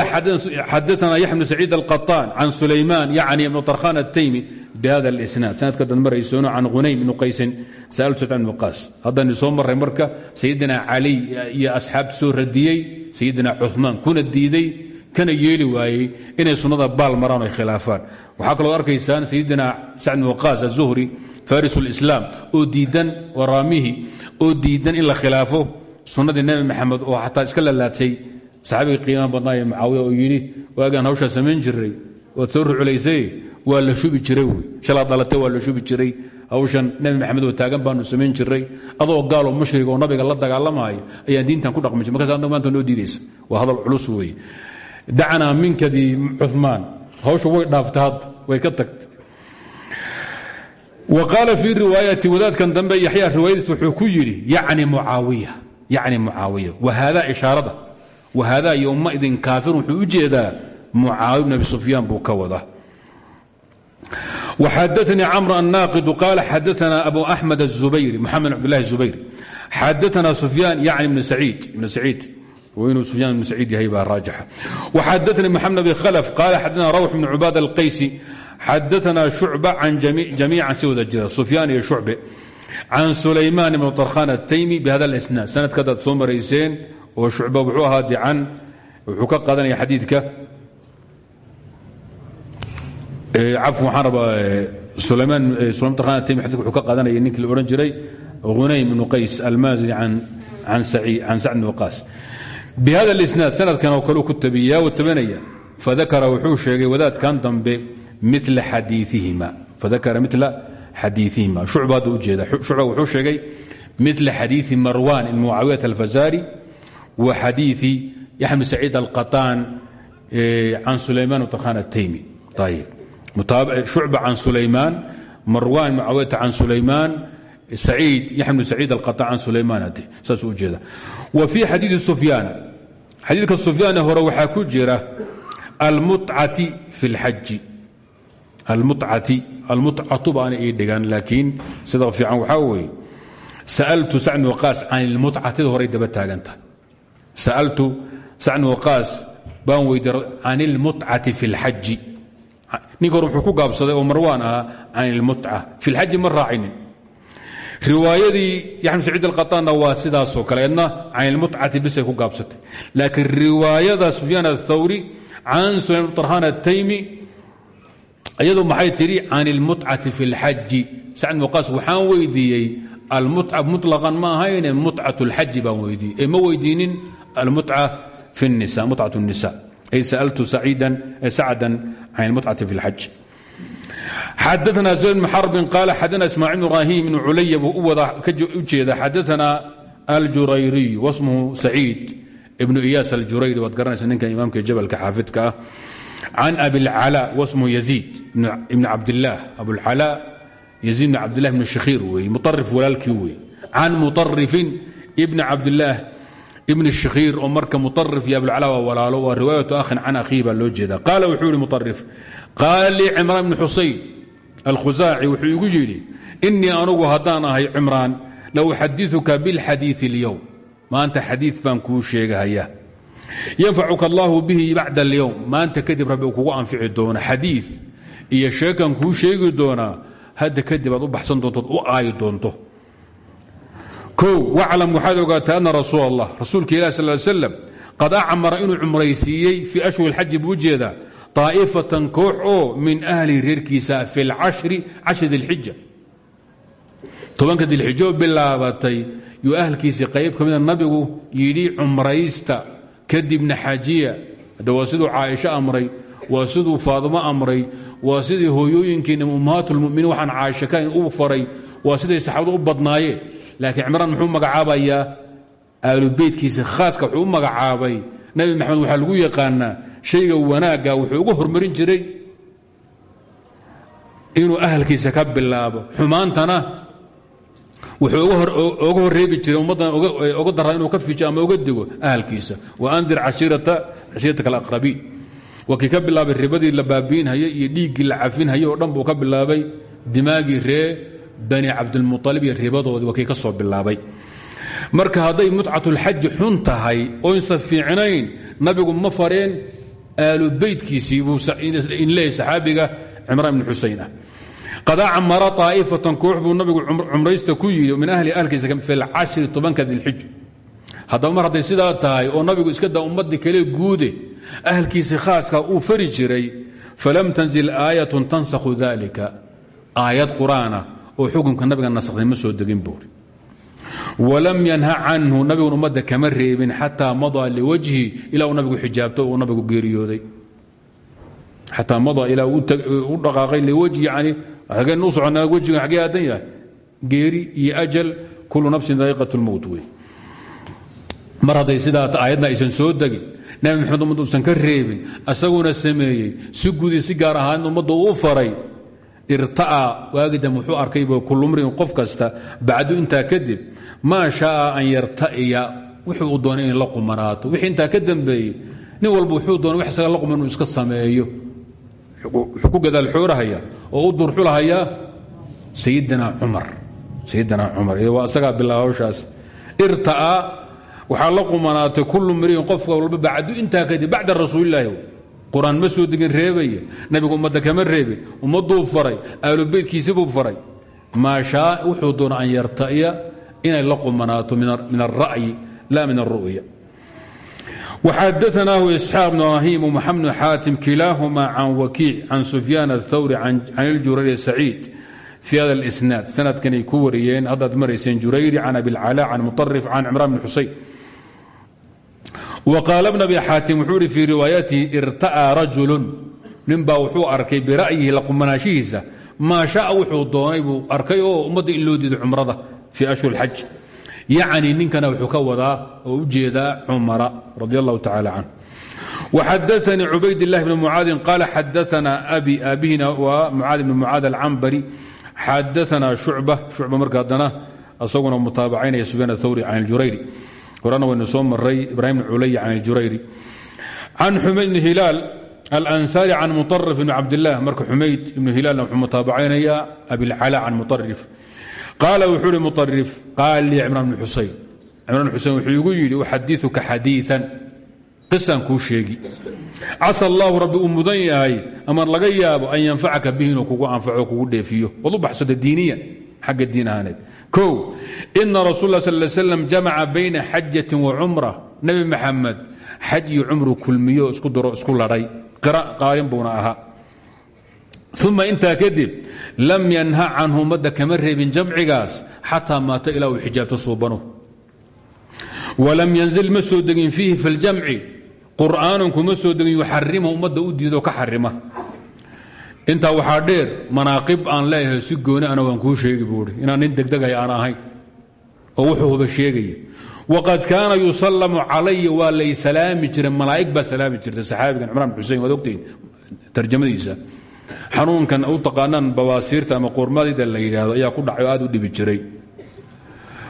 xadثna يحيى بن سعيid القطان عن سuلayمان yعnي بن طرخان التyمي بhذا الإسناad sanadka dad maraysono can hunaym بن qaysin sألtu بن وقاas haddani soo maray marka sayidina عalي iyo asxaabta soo radiyey sayidina cuثmaan kuna diiday kana yeeli waayey inay sunnada baal maraan ay khilaafaan waxaa kaloo arkaysaan sayidina sacd waqaas azuhri faris lislaam oo diidan waraamihi oo diidan in la khilaafo. Sunnadii nebi maxamed oo xataa iska lalaadsay saxaabiga qiimaha badnaa ee mucaawiya oo yidhi waagaan hawshaa samayn jiray waad soo ruculaysay? Waa la shubi jiray wy shalaa waa la shubi jiray. Hawshan nebi maxamed oo taagan baanu samayn jiray. Adoo gaaloo mushriga oo nabiga la dagaalamaayo ayaan diintan ku dhaqmi jir. Markaas maanta noo diidaysa. Waa hadal culus weeye dacanaa minkadii cumaan hawsha way dhaaftay hadda way ka tagtay wa qaala fii riwaayati wadaadkan dambe yaxya riwaayadiis wuxuu ku yidhi yacni mucaawiya yacni mucaawiya wahaadaa ishaarada wahaadaa yowmaidin kaafir wuxuu u jeedaa mucaawiya bn abi sufyaan buu ka wada وxadثnي cمر الناqد قال xadثna أbو أحمد الزبيري محمد بد الله الزبيري xadثna سفyان yعن بن سعيid بن سعيid inuu sufyaan ibn saciid yahay baa raajixa waxadaanii maxamed bi khalf qaala xadaana rawx bn cubaad alqaysi xadaanaa shucba jamiican si wada jira sufyaan iyo shucbe. Can sulaymaan ibn tarkhan ataymi bihada alisnaad sanadkaad aad soo marayseen oo shucba wuxuu ahaa dican wuxuu ka qaadanaya xadiidka. Eh, Cafw waxaan rabaa eh, sulaymaan eh, tarkhan ataymi xadidka wuxuu ka qaadanaya ninkii la odhan jiray hunaym ibnu qays almaazini can sacd bn waqaas bihada اlisnaad sanadkan oo kale ku tabiyaa u tabanaya fadakara wuxuu sheegay wadaadkan dambe mila xadiiihima fadakara mila xadiiihima shucba hadda ujeeda shucba wuxuu sheegay mila xadiiثi marwan ibn mucaawiyat alfazari wa xadiiثi yaxya bn saciid alqaطaan can sulayman tarkhan ataymi ayb شhucبة can sulaymaan marwan mucaawiyata can sulaymaan saciid yaxya bnu saciid alqaطa can sulaymaan hade saasuu ujeeda wa fii xadiiثi sufyaana xadiidka sufyaane hore waxaa ku jira almucati fi اlxaji almucati almucatu baana ii dhigan laakiin sida fiican waxaa weeye sa'altu sacn waqaas can ilmucatida horay daba taaganta sa'altu sacn waqaas baan weydiy can اlmucati fi اlxaji ninka hore wuxuu ku gaabsaday oo marwaan ahaa can ilmutca fi lxaji ma raacinin riwaayadii yaxmed saciid alqaطaanna waa sidaasoo kale edna can ilmutcati bisay ku gaabsatay laakiin riwaayada sufyaan aلthawri can sulaym طarhan الtaymi iyadu maxay tidhi can ilmutcati fi اlxaji sacd waqaas waxaan weydiiyey almutca muطlaqan ma ahayne mutcat اlxaji baan weydiiyey ee ma weydiinin almutca fi الnisa mutcat الnisa ay sأltu sacda can اlmutcati fi اlxaj xadaana zayd bn xarbin qaal xadana ismaaciil bn ibraahim bn culaya buu u jeeda xadaana aljurayriy wasmuhu saciid ibnu iyaas aljurayri waad garanaysa ninka imaamka jabalka xaafidka ah can abilcala wasmuhu yaziid ibn cabdilaah abulcala yaziid bn cabdilah bn shakhiir weeye muarif walaalkii wey can muarifin ibni cabdilaah ibn shakhiir oo marka muarif iyo abulcala waa walaalo waa riwaayatu ahin can akhiihi baa loo jeeda qaala wuxuu yihi muarif qaala lii cimraan bnu xusayn alkhusaaci wuxuu igu yidhi innii anugu haddaan ahay cimraan la uxadiuka bilxadiii اlyowm maanta xadii baan kuu sheegahaya yanfacuka allaahu bihi bacda alyowm maanta kadib rabbi uu kugu anfici doona xadii iyo sheekan kuu sheegi doonaa hadda kadib aad u baxsan doontood u aayi doonto. Kow waclam waxaad ogaataa anna rasuul allah rasuulka ilah sal slam qad acmara inuu cumraysiiyey fii ashhur xaji buu jeedaa طaa'ifatan koox oo min ahlihi reerkiisa fi lcashri cashri dilxija tobanka dilxijo bilaabatay yuu ahalkiisii qayb ka mida nabigu yidhi cumraysta kadibna xajiya hadde waa siduu caaisho amray waa siduu faadimo amray waa sidii hooyooyinkiina ummahaat lmuminiin waxaan caaisha ka u faray waa siday saxaabadu u badnaayeen laakiin cimraan muxuu magacaabayaa aalubeytkiisa khaaska wuxuu magacaabay nabi maxamed waxaa lagu yaqaanaa shayga wanaagga wuxuu ugu hormarin jiray inuu ahalkiisa ka bilaabo. Xumaantana wuxuu oga horreebi jiray ummaddan oga daraa inuu ka fijo ama oga digo ahalkiisa. Wa andir cashiirataka alaqrabiin waa kii ka bilaabay ribadii la baabiinhayay iyo dhiiggii la cafinhayay oo dhan buu ka bilaabay. Dimaagii ree bani cabdilmualib iyo ribadoodii waa kii ka soo bilaabay marka hadday mutcatulxaji xun tahay oysan fiicnayn nabigu ma fareen aalu beytkiisii buuin leeyahy saxaabiga cimraan ibni xusayn ah. Qad acmara طaa'ifatan koox buu nabigu cumraysta ku yidhi min ahli ahlkiisa fi lcashri tobanka dilxij haddaba mar hadday sidaa tahay oo nabigu iska daa ummaddii kale guude ahalkiisii khaaska uu fari falam tanzil aayatun tansakhu dalika aayad qur'aana oo xukunka nabiga nasakday ma soo degin buuri walam yanha canhu nabigun ummadda kama reebin xataa madaa liwajhi ilaa uu nabigu xijaabto uu nabigu geeriyooday. Xataa madaa ilaa u dhaqaaqay liwajhi yani hageen u soconnaa wejigan xagee aadan yahay. Geeri iyo ajal kullu nafsin daa'iqat lmowt wey. Mar hadday sidaa aayadna aysan soo degin nabi maxamed ummad uusan ka ummadda irta'a waagidam wuxuu arkay kullu mriin qof kasta bacdu intaa kadib maa shaaa an yarta'iya. Wuxuu uu doonay inay la qumanaato wixii intaa ka dambeeyey nin walba wuxuu doonay wax la quman iska sameeyo. Ku gadaal xoorahaya oo u durxulahayaa sayidina cumar. Sayidina cumar waa isagaa bilaaba hawshaas. Irta'a waxaa la qumanaatay kullu mriin qof walba bacdu intaa kadib bacda rasuulilaahi qur'aan ma soo degin reebaya kama reebin ummadduu faray aalubeytkiisibuu faray. Maa shaa wuxuu doona an yarta'iya inay la qumanaato min alra'yi la min alru'ya وxadaثnah إسxاaq بن ibrahim ومxamed بن xaatim kilaahuma can wakiic can sufyaan الthawri can اljurayr سacيid في hada الإsnaad sanadkanay ku wariyeen haddaad marayseen jurayri can abilcalا can muطarif can cimraan bn xusayn وqاal bn abi xaatim wuxuu ihi fii riwaayatihi irta'aa rajulu ninbaa wuxuu arkay bira'yihi laqumanaashihiisa maa shaءa wuxuu doonay buu arkay oo ummadda in loo diido cumrada fii ashhur اxaj yacni ninkana wuxuu ka wadaa oo u jeedaa cumara radi allahu tacala canh وxadaثnii cubayd الlah bn mucaadin qaala xadaثna abi aabihina waa mucaad bn mucaad alcambari xadaثna shucba shucba marka haddana asaguna mutaabacaynaya sufyaan athawri can اljurayri horana waynu soo maray ibrahim bn culaya can اljurayri can xumayd bn hilaal alansaari can muطarif bn cabdilah marka xumayd ibnu hilaalna wuxuu mutaabacaynayaa abilcala can muطarif qaala wuxuu hi muarif qaal lii cimraan bn xusayn cimraan xusein wuxuu igu yidhi uxadiiuka xadiian qisaan kuu sheegi. Casa allaahu rabbi uu ama laga yaabo an yanfacaka bihi inuu kugu anfaco kugu dheefiyo. Waad baxsada diiniyan xagga diin ahaaneed. Kow ina rasul la sal slam bayna xajatin wa cumra. Nebi maxamed xaj iyo cumru kulmiyo isku daro isku ladhay qira qaarin buuna ahaa. Uma intaa kadib lam yanha canhu ummadda kama reebin jamcigaas xataa maata ilaa uu xijaabto suubano. Walam yanzil ma soo degin fiihi fi kuma soo degin yuxarimu u diido ka xarima intaa waxaa dheer manaaqib aan leeyahay si gooni ana waan kuu sheegi buui inaan nin degdegaya aan ahayn oo wuxuu huba sheegaya waqad kaana yusallamu calaya waa lay salaami jiray malaa'ig baa salaami jirtay saxaabigan cimraan xusein waad ogtihiin xanuunkan u taqaanaan bawaasiirta ama qormadida la yidhaahdo ayaa ku dhacay aad u dhibi jiray.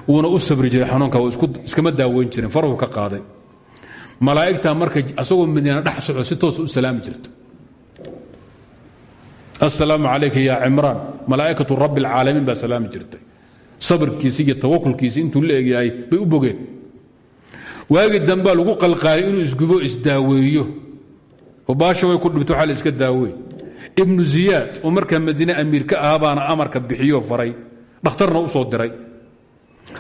Wuuna u sabri jiray xanuunka iskama daaweyn jirin farhu ka qaaday. Malaa'igtaa marka asagoo madiina dhex socdo si toosa u salaami jirta asalaamu calayka ya cimraan malaa'ikatu rabbi alcaalamiin baa salaami jirtay. Sabirkiisi iyo tawakulkiisi intuu la egyahay bay u bogeen. Waagi dambaa lagu qalqaalay inuu isgubo isdaaweeyo oo baasha way ku dhibto waxaa iska daawey ibnu ziyaad oo markaa madiine amiir ka ahaa amarka bixiyo faray dhakhtarna u soo diray.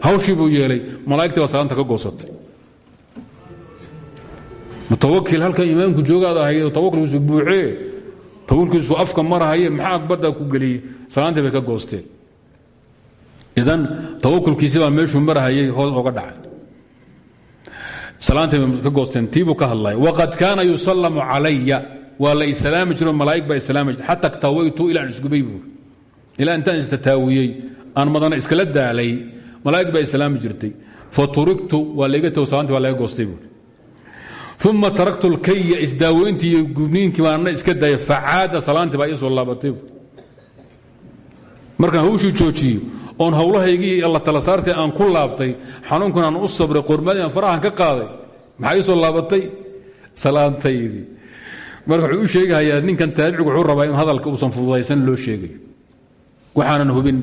Hawshii buu yeelay malaa'igtii baa salaanta ka goosatay. Mutawakil halka imaamku joogaad ahayd tawakilkiisu buuxee? Tawakilkiisu afka marahaye maxaa badda ku geliyey? Salaantii ka goosteen idan tawakulkiisi baa meeshuu marahayay hoos oga dhacay. Salaantii ka goosteen tiibuu ka waqad kaana yusallamu calaya waa la islaami jiro malaa'ig baa islaami jir xata ktawaytu ilaan isgubay buuri ilaa intaan madana iskala daalay malaa'ig baa islaami jirtay. Faturigtu waa layga tago salaantii baa laga taraktu lkaya isdaaweyntii iyo gubniinkii iska daya facaada salaantii baa ii soo laabatay markaan hawshii joojiyo oon hawlahaygii alla tala saartay aan ku laabtay xanuunkun aan u sabray qormadii aan farahan ka qaaday maxaa ii soo laabatay? Salaantaydii marka wuxuu u sheegahayaa ninkan taabicigu wuxuu rabaa in hadalka uusan fududaysan loo sheegayo. Waxaanan hubin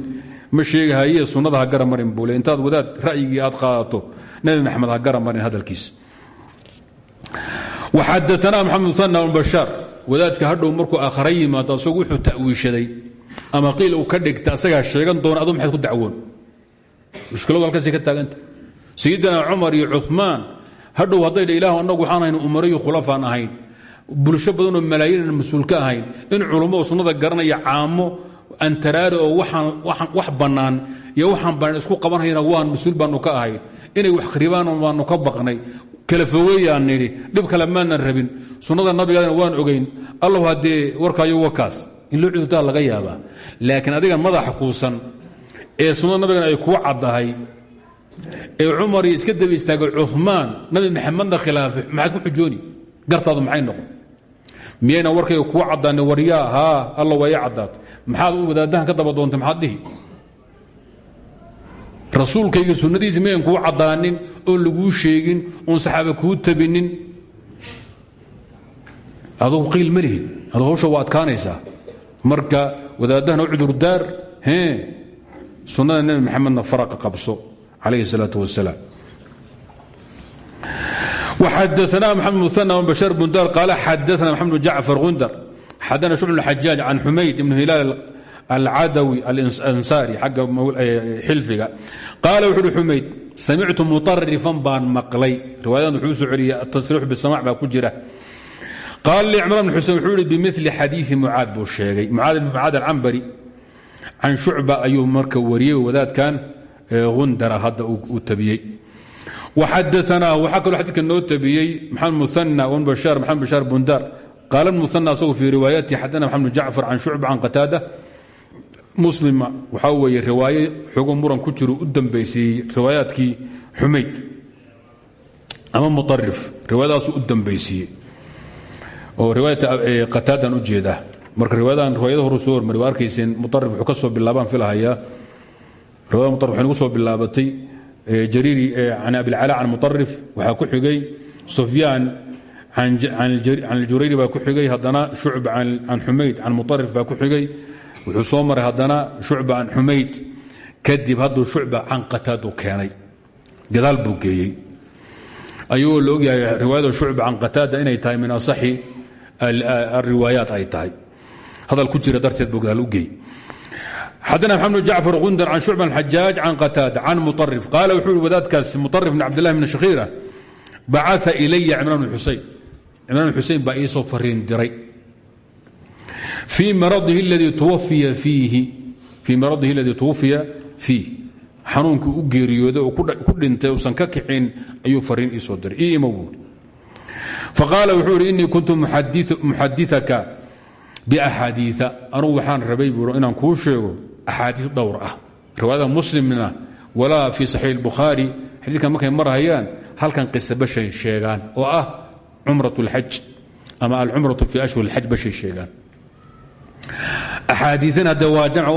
ma sheegahaye sunnada ha gara marin buule. Intaad wadaad ra'yigii aad qaadato nebi maxamed ha gara marin hadalkiisa waxadaanaa maxamed muana bashaar wadaadka hadhow markuu aakhara yimaado asagu wuxuu ta'wiishaday. Ama qiil uu ka dhigta asagaa sheegan doona adu maxayd ku dacwoon? Mushkiladu halkaasay ka taaganta. Sayidina cumar iyo cumaan hadhow hadday dha ilah annagu waxaan ahayn umarayo khulafaan ahayn bulsho badanoo malaayiin mas'uul ka ahayn in culummo oo sunnada garanaya caamo antaraari oo wax bannaan iyo waxaan bannaan isku qabanhayna waan mas'uul baanu ka ahayn inay wax khribaan waanu ka baqnay. Kala fogeeyaan nidhi dhib kale maanan rabin. Sunnada nabigaadana waan ogayn allahu haddee warkaayo wakaas in loo cudurtaa laga yaabaa. Laakiin adiga madaxa kuusan ee sunnada nabigana ay kuu caddahay ee cumar iyo iska daba istaagay cumaan nabi maxamedna khilaafay maxaad ku xujooni? Gartaadu maxay noqon miyayna warkayga kuu caddaanay waryaa haa alla waa ii caddaatay maxaad u wadaadahan ka daba doontay maxaad dhihi rasuulkayga sunnadiisi mayan kuu caddaanin oon laguu sheegin oon saxaaba kuu tabinin adugu qiil ma lihid adu hawsha waa adkaanaysaa marka wadaadahana u cudurdaar hee sunnada nebi maxamedna faraqa qabso calayhi الsalaaة wasalaam وxadثna mxamed مثنى وbشhاr bundar qال xadثna mxamed بن jacفر gundar xadana شhucb بن xajاaج can xumayd ibn hilaal alcadawi alansaari xagga xilfiga qaala wuxu uhi xumayd samictu muطarifan baan maqlay riwaayadan wuxuu soo celiyey atasriix bisamاc baa ku jira qaala li cmrان بن xusein wuxuu ihi bimili xadiiثi mucaad buu sheegay mucaad ibn mucaad alcambari can shucba ayuu marka wariyey wadaadkan undara hadda uu tabiyey waxadaanaa waxaa kaloo xadidka noo tabiyey maxamed muana bashar maxamed bashaar bundar qaala muana asagu fii riwaayati xadana maxamed jacfar can shucba can qataada muslima waxaa weeye riwaayo xogo muran ku jiro u dambaysiiyey riwaayaadkii xumayd ama muarif riwaayadaasu u dambaysiiyey oo riwaayata qataadan u jeeda marka riwaayadan riwaayada horu soo hormari waa arkayseen muarif wuxuu ka soo bilaabaan filahayaa riwayada muarif waxay nagu soo bilaabatay jariiri can abilcala can muarif waxaa ku xigay sufyaan can aljurayri baa ku xigay haddana shucba can xumayd can muarif baa ku xigay. Wuxuu soo maray haddana shucba can xumayd. Kadib hadduu shucba can qataadu keenay. Gadaal buu geeyey. Ayagoo la ogyahay riwaayada shucba can qataada inay tahay min asaxi alriwaayaat ay tahay. Hadal ku jira darteed buu gadaal u geey xadana mxamed jacfar gundar can shucba xajaaj can qataada can muarif qaala wuxuu i wadaadkaas muarif bn cabdillahi bn shakhiira bacaa ilaya cimraan bn xusein cimraan xusein baa iisoo fariin diray. Fii maradihi ladii tuwafiya fiihi. Xanuunkii u geeriyooday oo ku dhintay usan ka kicin ayuu fariin iisoo diray. Ii imo buuri faqaala wuxuu ihi inii kuntu muxadiaka biaxaadiia anugu waxaan rabay buu inaan kuu sheego axaadii dhowr ah. Riwaayada muslimna walaa fii saxiix bukhaari xadiidkan markay marhayaan halkan qise bashay oo ah cumrat lxaj ama alcumratu fii ashhur lxaj bashay sheegaan. Axaadiiana dawaa jamc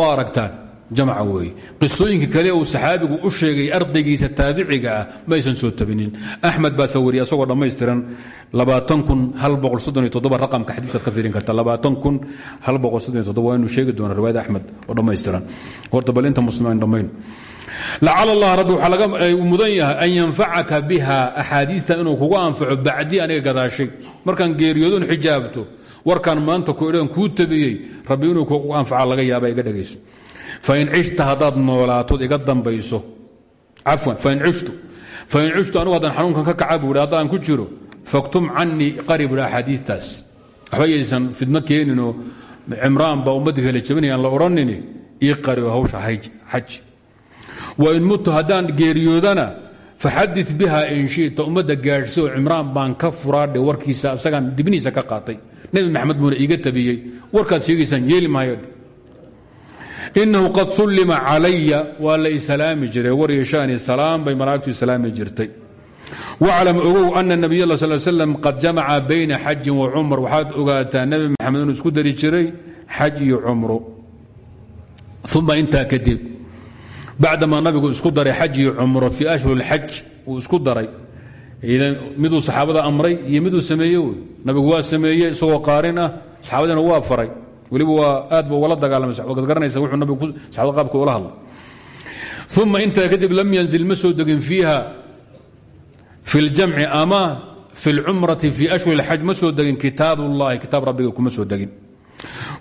jamca weeye qisooyinka kale uu saxaabigu u sheegay ardaygiisa taabiciga ah ma aysan soo tabinin axmed baase wariye asagoo dhammaystiran raqamka xadiikaad ka fiirin karta. Waa inuu sheegi doona riwaayada axmed oo dhammaystiran. Horta bal inta muslim aan dhammayn. Lacala allah rabbi waxaa mudan yahay an yanfacaka biha axaadiita inuu kugu anfaco bacdi aniga gadaashay. Markaan geeriyoodun xijaabto warkaan maanta ku idhan kuu tabiyey rabbi inuu kugu anfaca laga yaaba iga dhegayso fain cishta haddaad noolaatood iga dambayso cafwan fain cishtu fain cishtu anugu haddaan xanuunkan ka kaca buuhi ku jiro faktum canii qari buhi axaadiitaas waxba yaysan fidno keeninoo cimraan baa ummadda kala jabinayaan la odhanini ii qari oo hawsha xaj wain mutu haddaan geeriyoodana faxadi biha in shita ummadda gaadhsi oo cimraan baan ka furaadhe warkiisa asagaan dibnihiisa ka qaatay nebi maxamed buuna iiga tabiyey warkaad sheegaysaan yeeli maayo inahu qad sullima calaya waa la islaami jiray war yeeshaani salaam bay malaa'igtu islaami jirtay. Waclam ogow ana nabiy la sal slam qad jamaca bayna xajin wa cumr. Waxaad ogaataa nebi maxamed inuu isku dari jiray xaj iyo cumro uma intaa kadib bacdamaa nabigu isku daray xaj iyo cumro fii ashhur اlxaj uu isku daray. Miduu saxaabada amray iyo miduu sameeye wey? Nabigu waa sameeye isagoo ah waa faray weliba waa aad ba ugala dagaalamay waad garanaysa wuxuu nabigu saxabada qaabka ula hadlay uma intaa kadib lam yanzil ma soo degin fiiha fi اljamci ama fi اlcumrati fi ashhur اlxaj ma soo degin kitaab ullahi kitaab rabbiga kuma soo degin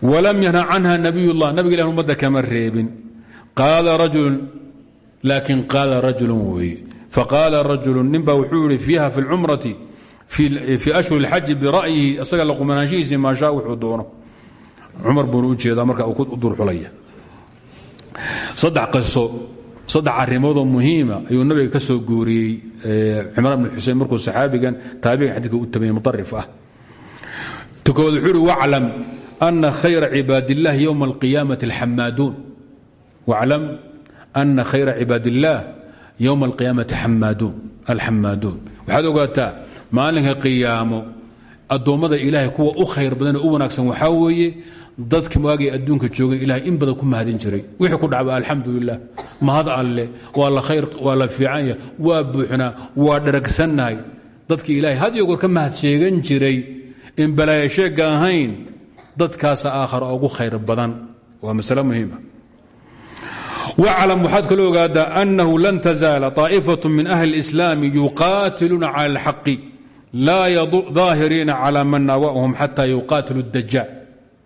walam yanha canha nabiy اllah nabiga ilah ummadda kama reebin qaala rajulu laakin qaala rajulu weeye faqaala rajulu ninbaa wuxuu yihi fiiha fi اlcumrati fii ashhur اlxaji bira'yihi isaga laqumanaanshihiisi maashaa wuxuu doono cumar buuna u jeedaa marka uu ku durxulaya saddex arrimoodoo muhiima ayuu nabiga ka soo guuriyey cimraan bn xusein markuu saxaabigan taabigan xadiidka u tabay mutarif ah. Tukood wuxuu uhi waclam ana khayra cibaad illahi yowma alqiyaamati alxamaaduun waclam ana khayra cibaad illaah yowma alqiyaamati alxamaaduun waxaad ogaataa maalinka qiyaamo addoommada ilaahay kuwa u khayr badan oo u wanaagsan waxaa weeye dadka waagay adduunka joogay ilahay in badan ku mahadin jiray wixii ku dhacba alxamdu lilah mahad alle waa la khayr waa la fiicanya waa buuxnaa waa dharagsannahay dadki ilaahay had iyo goor ka mahad sheegan jiray in balaaya sheegga ahayn dadkaasa aakhara ugu khayr badan waa masale muhiima waclam waxaad kaloo ogaadaa annahu lan tazaala طaa'ifatu min ahli اlislaami yuqaatiluuna cala اlxaqi laa daahiriina cala man naawa'hum xata yuqaatilu اdajaal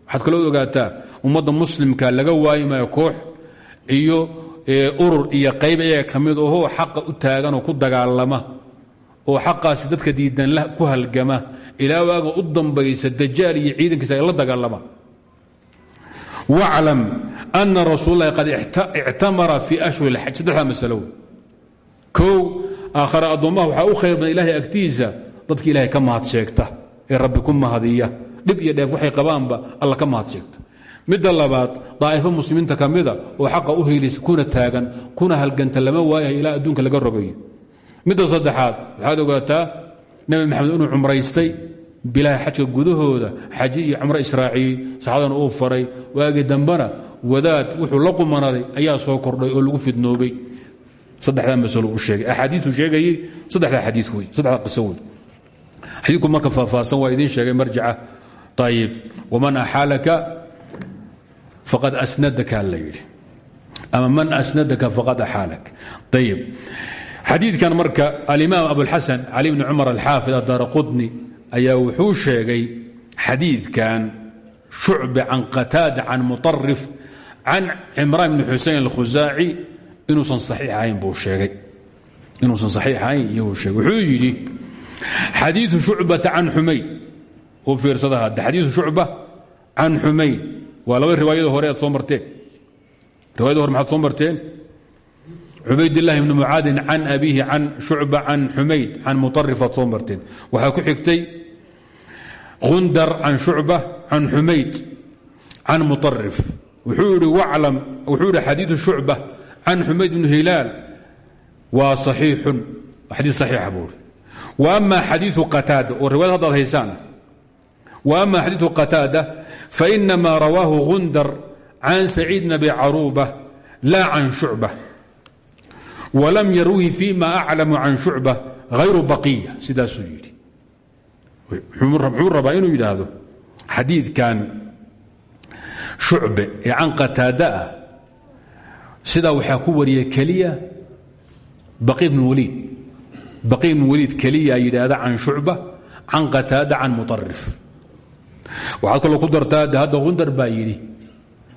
waxaad kaloo ogaataa ummadda muslimka laga waayi maayo koox iyo urur iyo qayb iyaga ka mid ahoo xaqa u taagan oo ku dagaalama oo xaqaasi dadka diidan ku halgama ilaa waaga u dambaysa dajaal iyo ciidankiisa la dagaalamaan waclam ana rasuul lahi qad ictamara fii ashhur اlxaj saddexdaa masalo. Kow aakhare addoommaha waxaa u khayr badan ilahay agtiisa dadka ilahay ka mahad sheegta ee rabbi ku mahadiya dhib iyo dheef waxay qabaanba alla ka mahad sheegta. Midda labaad daa'ifo muslimiinta ka oo xaqa u heelisa kuna taagan kuna halganta lama waayahay ilaa adduunka laga rogayo. Midda saddexaad waxaad ogaataa nebi maxamed inuu cumraystay bilaha xajka gudahooda xaji iyo cumro israaciyey saxaadana uu faray waagii dambena wadaad wuxuu la qumanaday ayaa soo kordhay oo lagu fidnoobay. Saddexdaa masalo uu sheegay. Axaadiiu sheegayey saddexdaa xadii wey saddexdaa qiso wey marka faahfaahsan waa idiin sheegay marjaca ayib waman axaalaka faqad asnadaka la yidhi. Ama man asnadaka faqad axaalak ayib xadiidkan marka alimaam abulxasan cali bni cumar alxaafid addaara qudni ayaa wuxuu sheegay xadiidkan shucbe can qataada can muطarif can cimraan bni xusein alkhusaaci inuusan saxiix ahayn buu sheegay. Inuusan saxiix ahayn iyuu sheegay. Wuxuu yidhi xadiiu shucbata can xumayd u fiirsada hadda xadiiu shucba can xumayd waa laba riwaayada hore aad soo marteen. Riwayada hore maxaad soo marteen? Cubaydillahi bni mucaadin can abiihi can shucba can xumayd can muطarif soo marteen. Waxaa ku xigtay gundar can shucba can xumayd can muطarif wuxuu ihi waclam wuxuu ihi xadiiu shucba can xumayd bni hilaal waa saxiixun. Xadiis wa ama xadiiu qataada oo riwayad haddaad haysaana wa ama xadiiu qataada fainama rawaahu gundar can saciid bn abi caruuba la can shucba walam yarwihi fima aclamu can shucba hayru baqiya sidaasuu yidhi muxuu rabaa inuu yidhaahdo xadiidkan shucbe ee can qataada ah sidaa waxaa ku wariyay keliya baqi bn waliid baqi bn waliid keliya yidhaahda can shucba can qataada can muطarif waxaad kaloo ku dartaa de hadda qundar baa yidhi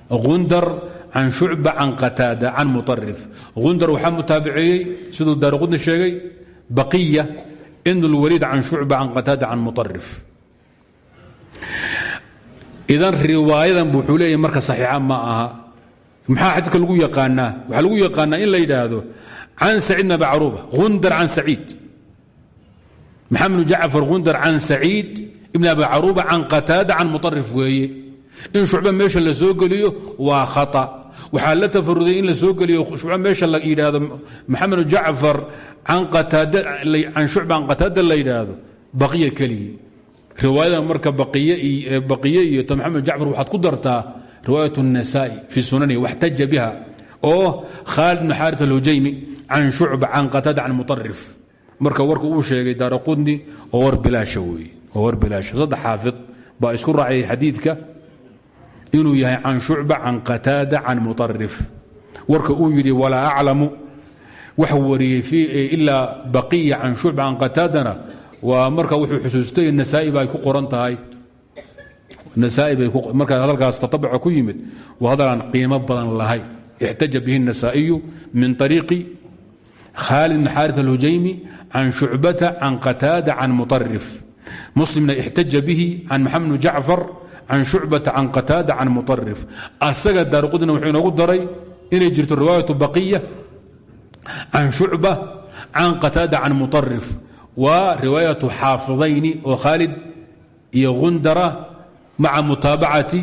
qundar can shucba can qataada can muarif qundar waxaa mutaabiceeyey siduu sheegay baqiya ibn اlwaliid can shucba can qataada can muarif idan riwaayadan bu wuxuu marka saxiixa ma aha. Maxaa xadiidka lagu yaqaanaa? Waxaa lagu yaqaanaa in la yidhaahdo can saciid nabi caruuba. Qundar can saciid. Maxamed bnu jacfar qundar can ibn abi caruba can qataada can muarif weeye. In shucba meesha la soo geliyo waa khaa waxaa la tafaruday in la soo geliyo shucba meesha la yidhaahdo maxamed jacfar can shucba can qataada la yidhaahdo baqiya keligii. Riwaayadan marka baqiye iyo t maxamed jacfar waxaad ku dartaa riwaayat الnasaai fii sunanihi waxtaja biha oo khaalid bn xaaris alhujaymi can shucba can qataada can muarif marka warka uu sheegay daara oo war bilaasha oo war bilaasha saddex xaafid baa isku raacayay xadiidka inuu yahay can shucba can qataada can muطarif warka uu yidhi walaa aclamu wax wariyey ilaa baqiya can shucba can qataadana waa marka wuxuu xusuustay nasaai bay ku qoran tahay markaa hadalkaas tatabuca ku yimid waa hadal aan qiimo badan lahay ixtaja bihi النasaaئiyu min طariiqi khaalid bn xaari alhujaymi can shucbata can qataada can muطarif muslimna ixtaja bihi can maxamed bn jacfar can shucbata can qataada can muطarif asaga daarqudina wuxuu inoogu daray inay jirto riwaayatu baqiya can shucba can qataada can muطarif waa riwaayatu xaafidayni oo khaalid iyo gundara maca mutaabacati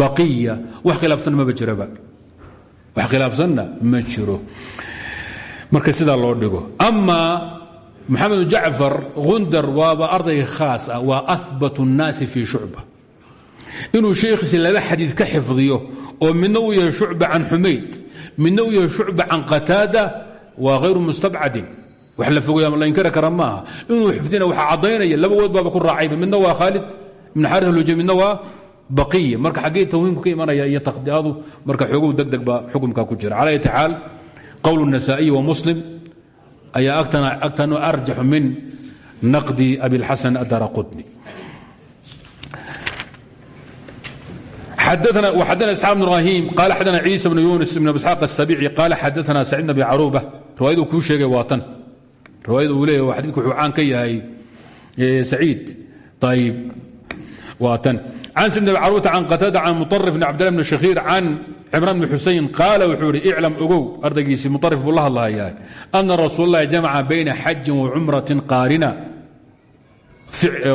baqiya wax khilaafsan maba jiraba wax khilaafsanna ma jiro. Marka sidaa loo dhigo. Amaa maxamed jacfar gundar waaba arday khaas ah waa ahbat الnaasi fii shucba inuu sheekhiisi laba xadiid ka xifdiyo oo midna uu yahay shucba can xumayd midna uu yahay shucba can qataada waa hayru mustabcadin wax la fogaya la inkari kara maaha inuu xifdina waxa caddaynaya labagood baaba ku raacayba midna waa khaalid ibn xaari alhuja midna waa baqiya marka xaggee tawhiimku ka imanaya iyo takhdi'adu marka xoogow deg deg baa xukumka ku jira cala ayati xaal qowl النasaaئي wa muslim ayaa agtanu arjaxu min naqdi abiاlxasan adara qutni xadana isxaaq bn ibrahim qaal xadana ciisa bn yunis bn isxaaq asabici qaala xadana saciid bn abi caruuba riwaayaduu kuu sheegay waa tan. Riwaayadu uu leeya xadiidku wuxuu caan ka yahay saciid. Ayib waa tan. Can saciid bn abi caruubata can qataada can muطarif bn cabdillah bn shakhiir can cimran bn xusein qaala wuxuu idhi iclam ogow ardaygiisii muarif buu la hadlahayaa ana rasuulalahi jamaca bayna xajin wa cumratin qaarina.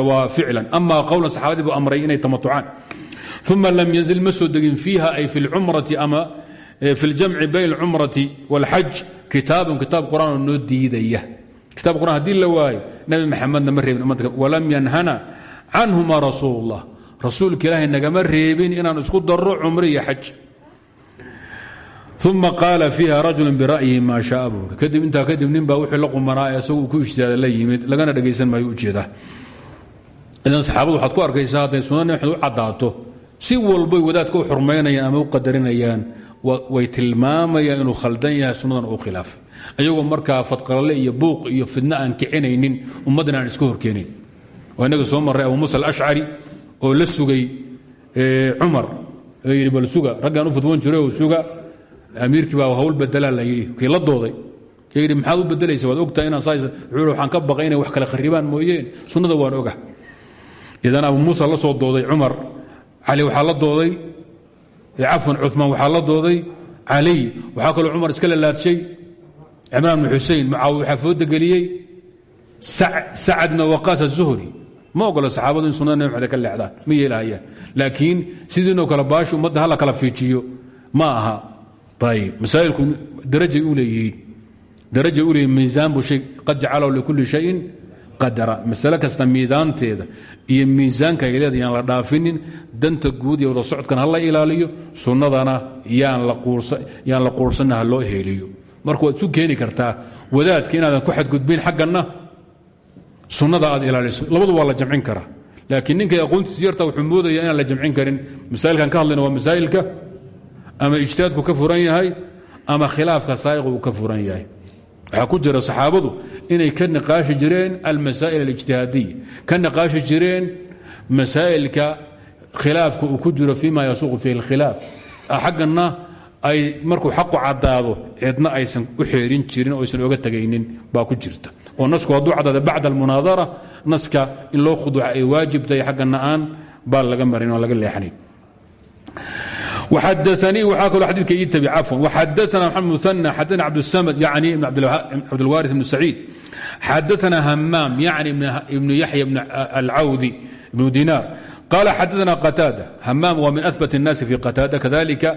Waa ficlan. Amaa qowlan saxaabadii buu amray inay tamatucaan. Lam yanzil ma soo ay fi lcumrati ama fi ljamci bayn alcumrati wاlxaj kitaabun kitaab qur'aanoo noo kitab quraan haddii la waayo nebi maxamedna ma reebin ummadka. Yanhana canhuma rasuul اllah rasuulka ilaahay nagama reebin inaan isku darro cumre iyo xaj uma qaala fiiha rajulu bira'yihi maa shaaa buuri kadib intaa kadib nin baa wixii la qumanaa ee isagu ku ijtihaada la yimid lagana dhegaysan maayo ujeeda idan saxaabadu waxaad ku arkaysaa hadday sunani waxad u caddaato si walbay wadaadka u xurmaynayaan ama u qadarinayaan way tilmaamayaan inuu khaldan yahay sunnadan uu khilaafay fadqalalle iyo buuq iyo fidno aan kicinaynin ummaddan aan iska horkeenayn waa inaga soo marray abu muusa alashcari oo la sugay cumar. Oo yidhi bal suga raggaan u jiray oo suga amiirkii baa hawl bedelaa la yidhi. Kii la dooday. Kii yidhi maxaad u bedelaysa? Waad ogtahay inaan saas wuxuu waxaan ka baqay inay wax kale kharibaan mooyeen. Sunnada waan oga idan abu muusa la soo dooday cumar cali waxaa la dooday. Cafwan cumaan waxaa la dooday. Caliy waxaa kaloo cumar iska lalaadshay cimraan bn xusein mucaawi waxaa foodageliyey sacad bn waqaas aلzuhri ma ogola saxaabadu in sunada nabi maxamed ka leexdaan. Ma yeelahayaan. Laakiin sidiinoo kale baashi ummadda hala kala fiijiyo. Ma aha masaa'ilku darajay u leeyihiin darajay u leeyihiin miisaan buu shay qad jacalahu likulli shayin qadara. Masale kasta miidaanteeda iyo miisaanka ay leeda yaan la dhaafinin danta guud iyo wada socodkan ha la ilaaliyo sunnadana yaan la quursanna ha loo heeliyo marka waad isu keeni kartaa wadaadka inaadan ku xadgudbin xagganna sunnada aad ilaaliso. Labadu waa la jamcin karaa. Laakiin ninkay aqoontiisu yarta wuxuu moodaya inaan la jamcin karin. Masaa'ilkan ka hadlayna waa masaa'ilka ama ijtihaadku ka furan yahay ama khilaafka saa'iqa uu ka furan yahay. Waxaa ku jira saxaabadu inay ka niqaashi jireen almasaa'il alijtihaadiya ka niqaashi jireen masaa'ilka khilaafka uu ku jiro fima yasuuqu fihi اlkhilaaf xagganna ay markuu xaqu caddaado cidna aysan u xeerin jirin oo aysan oga tegaynin baa ku jirta. Oo nasku hadduu caddaada bacda almunaadara naska in loo khuduuca ay waajibtahay xagganna aan baa laga marin oo laga leexanayn وxadثnii wxaa kaloo xadidka ii tabi cafwan وxadثna mxamed مثنى xadثna cabdالsamd yعni ibn cabdilwاriث بن سacيid xadثna hmaam yعni ibn yaحya bn alcawdi ibn dinar qala xadثna qتاadة hmaam waa min أثبت الناasi في qتاadة kadalika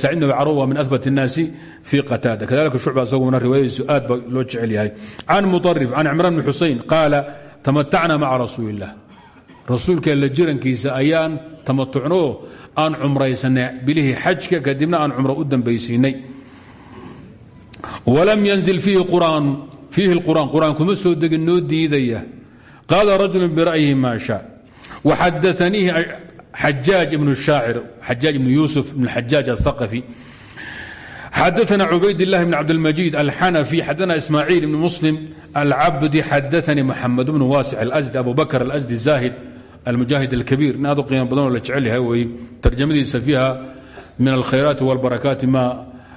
sacيid bn caruب waa min أثبت الناasi في qتاadة kadalika shucba isaguna riwaayadiisu aad ba loo jecel yahay can muطرف can cimrان بn xusein qaala تamatacna maca rasuuli الlah rasuulka la jirankiisa ayaan tamatucno aan cumraysanay bilihii xajka kadibna aan cumro u dambaysiinay walam yanzil fiihi اlqur'an qur'aan kuma soo degin noo diidaya qaala rajulu bira'yihi ma shaa waxadaaniihi xajaaj ibn shaacir xajaaj ibn yuusuf ibn xajaaj aلthaqafi xadaثna cubayd الlah bn cabdاlmajid alxanafi xadaثna ismaaciil ibn muslim alcabdi xadaثanii maxamed bn waasic alasdi abu bakr alasdi zaahid almujaahid alkabiir in aad u qiimo badanoo la jecel yahay wey tarjamadiisa fiiha min alkhayraati walbarakaati maa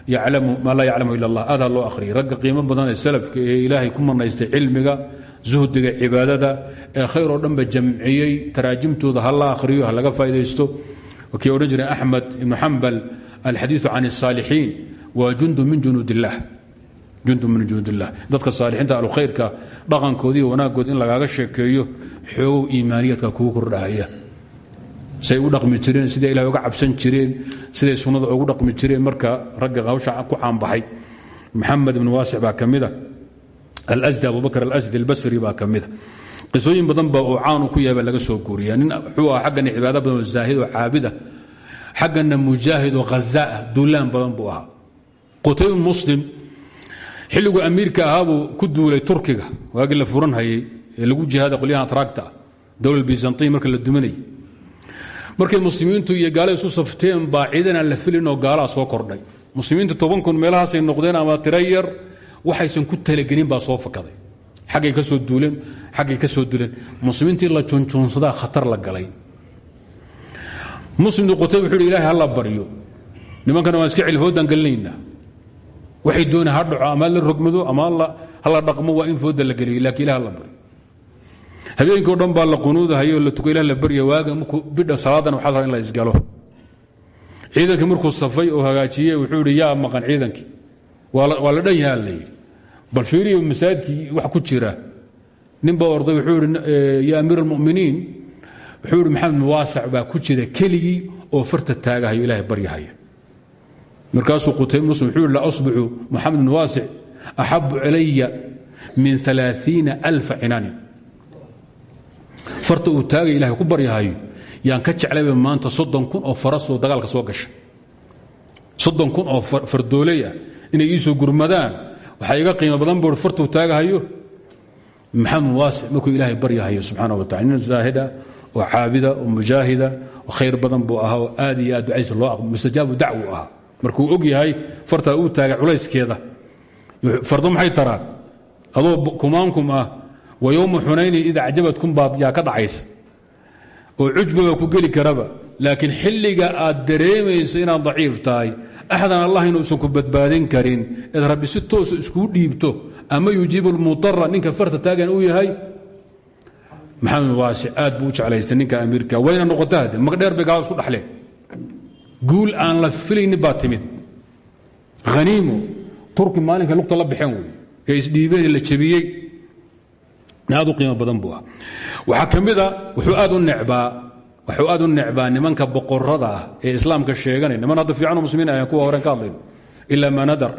laa yaclamu ila allah aadha loo akhriyay ragga qiimo badan ee salafka ee ilaahay ku manaystay cilmiga zuhdiga cibaadada ee khayr oo dhanba jamciyey taraajimtooda ha la akhriyo ha laga faa'idaysto kii odhan jireen axmed ibnu xambal alxadiiu can الsaalixiin waa jundu min junuud illah jundu min junuud illah dadka saalixiinta alkhayrka dhaqankoodi iyo wanaaggood in lagaaga sheekeeyo xoogow iimaaniyaadka kugu kordhahaya. Say u dhaqmi jireen siday ilahay uga cabsan jireen siday sunnada ugu dhaqmi jireen marka ragga hawsha ku caanbaxay maxamed ibn waasic baa ka mida. Alasdi abubakr alasdi albasri baa ka mida. Qisooyin badan ba uu caanu ku yahay laga soo guuriya nin wuxuu aha xaggana cibaado badan oo zaahid oo caabida xaggana mujaahid oo khazaa duulaan badan buu ahaa. Qutayb muslim xilliguu amiirka ahaabuu ku duulay turkiga waagii la furan hayay ee lagu jihaada qolyahan atraagta ah dowlad byzantin la dumanayay markay muslimiintu iyo gaala isu safteen baa la filin oo gaalaa soo kordhay. Muslimiintu toban kun meelahaasay noqdeen ama tiro yar waxaysan ku talagelin baa soo fakaday. Xaggay ka soo duuleen xaggay ka soo duuleen. Muslimiintii la junjuunsadaa khatar la galay. Muslimdu qutayb wuxuu hi hala baryo. Nimankana waan iska celifoodan gelinaynaa waxay doona ha dhaco ama la rogmado ama hala dhaqmo waa in fooda la geliyo laakiin ilah la baryo habeenkii dhan baa la qunuudahayo la tuko ilah la barya waaga markuu bidha salaadan waxaa in la isgalo. Ciidankii markuu safay oo hagaajiyey wuxuu idhi yaa maqan ciidankii waa la dhan yahaa la yidhi. Bal fiiriyo masaajidkii wax ku jira. Nin baa wuxuu ya amiir almuminiin wuxuu idhi maxamed muwaasac ku jira keligii oo farta taagahayo ilahay baryahaya markaasuu qutayb muslim wuxuu la asbixu moxamed bn waasic axabu ilaya min aaaiina alfa cinaanin farta uu taagay ilahay ku baryahayo yaan ka jeclayba maanta soddon kun oo farasoo dagaalka soo gasha. Soddon kun oo fardooley ah inay iisoo gurmadaan waxaa iga qiimo badan buu fartuu taagahayo maxamed waasic markuu ilaahay baryahayo subxaana wa tacala nin zaahida oo caabida oo mujaahida oo khayr badan buu ahaa oo markuu og yahay fartaa uu taagay culayskeeda fardo maxay taraan? Adoo kumaankum ah wa yowma xunaynin id acjabatkum baad yaa ka dhacaysa. Oo cujbaba ku geli karaba laakiin xilliga aad dareemayso inaad daciif tahay axdan allah inuusan ku badbaadin karin eed rabbi si toosa iskuu dhiibto ama yujiibu lmudara ninka farta taagan uu yahay? Maxamed waasi aad buu u jeclaystay ninka amiirka wayna noqota hadde magdheer bay isku dhaxleen guul aan la filaynin baa timid. Haniimo turki maalinka lugta la baxeen wey ee isdhiibeen la jabiyey aad qiimo badan buu ah waxaa mida wuxuu aad u necbaa wuxuu aad u necbaa nimanka boqorada ah ee islaamka sheeganay niman hadda fiicanoo muslimiin ayan kuwa horen ka hadlayn ilaa nadar.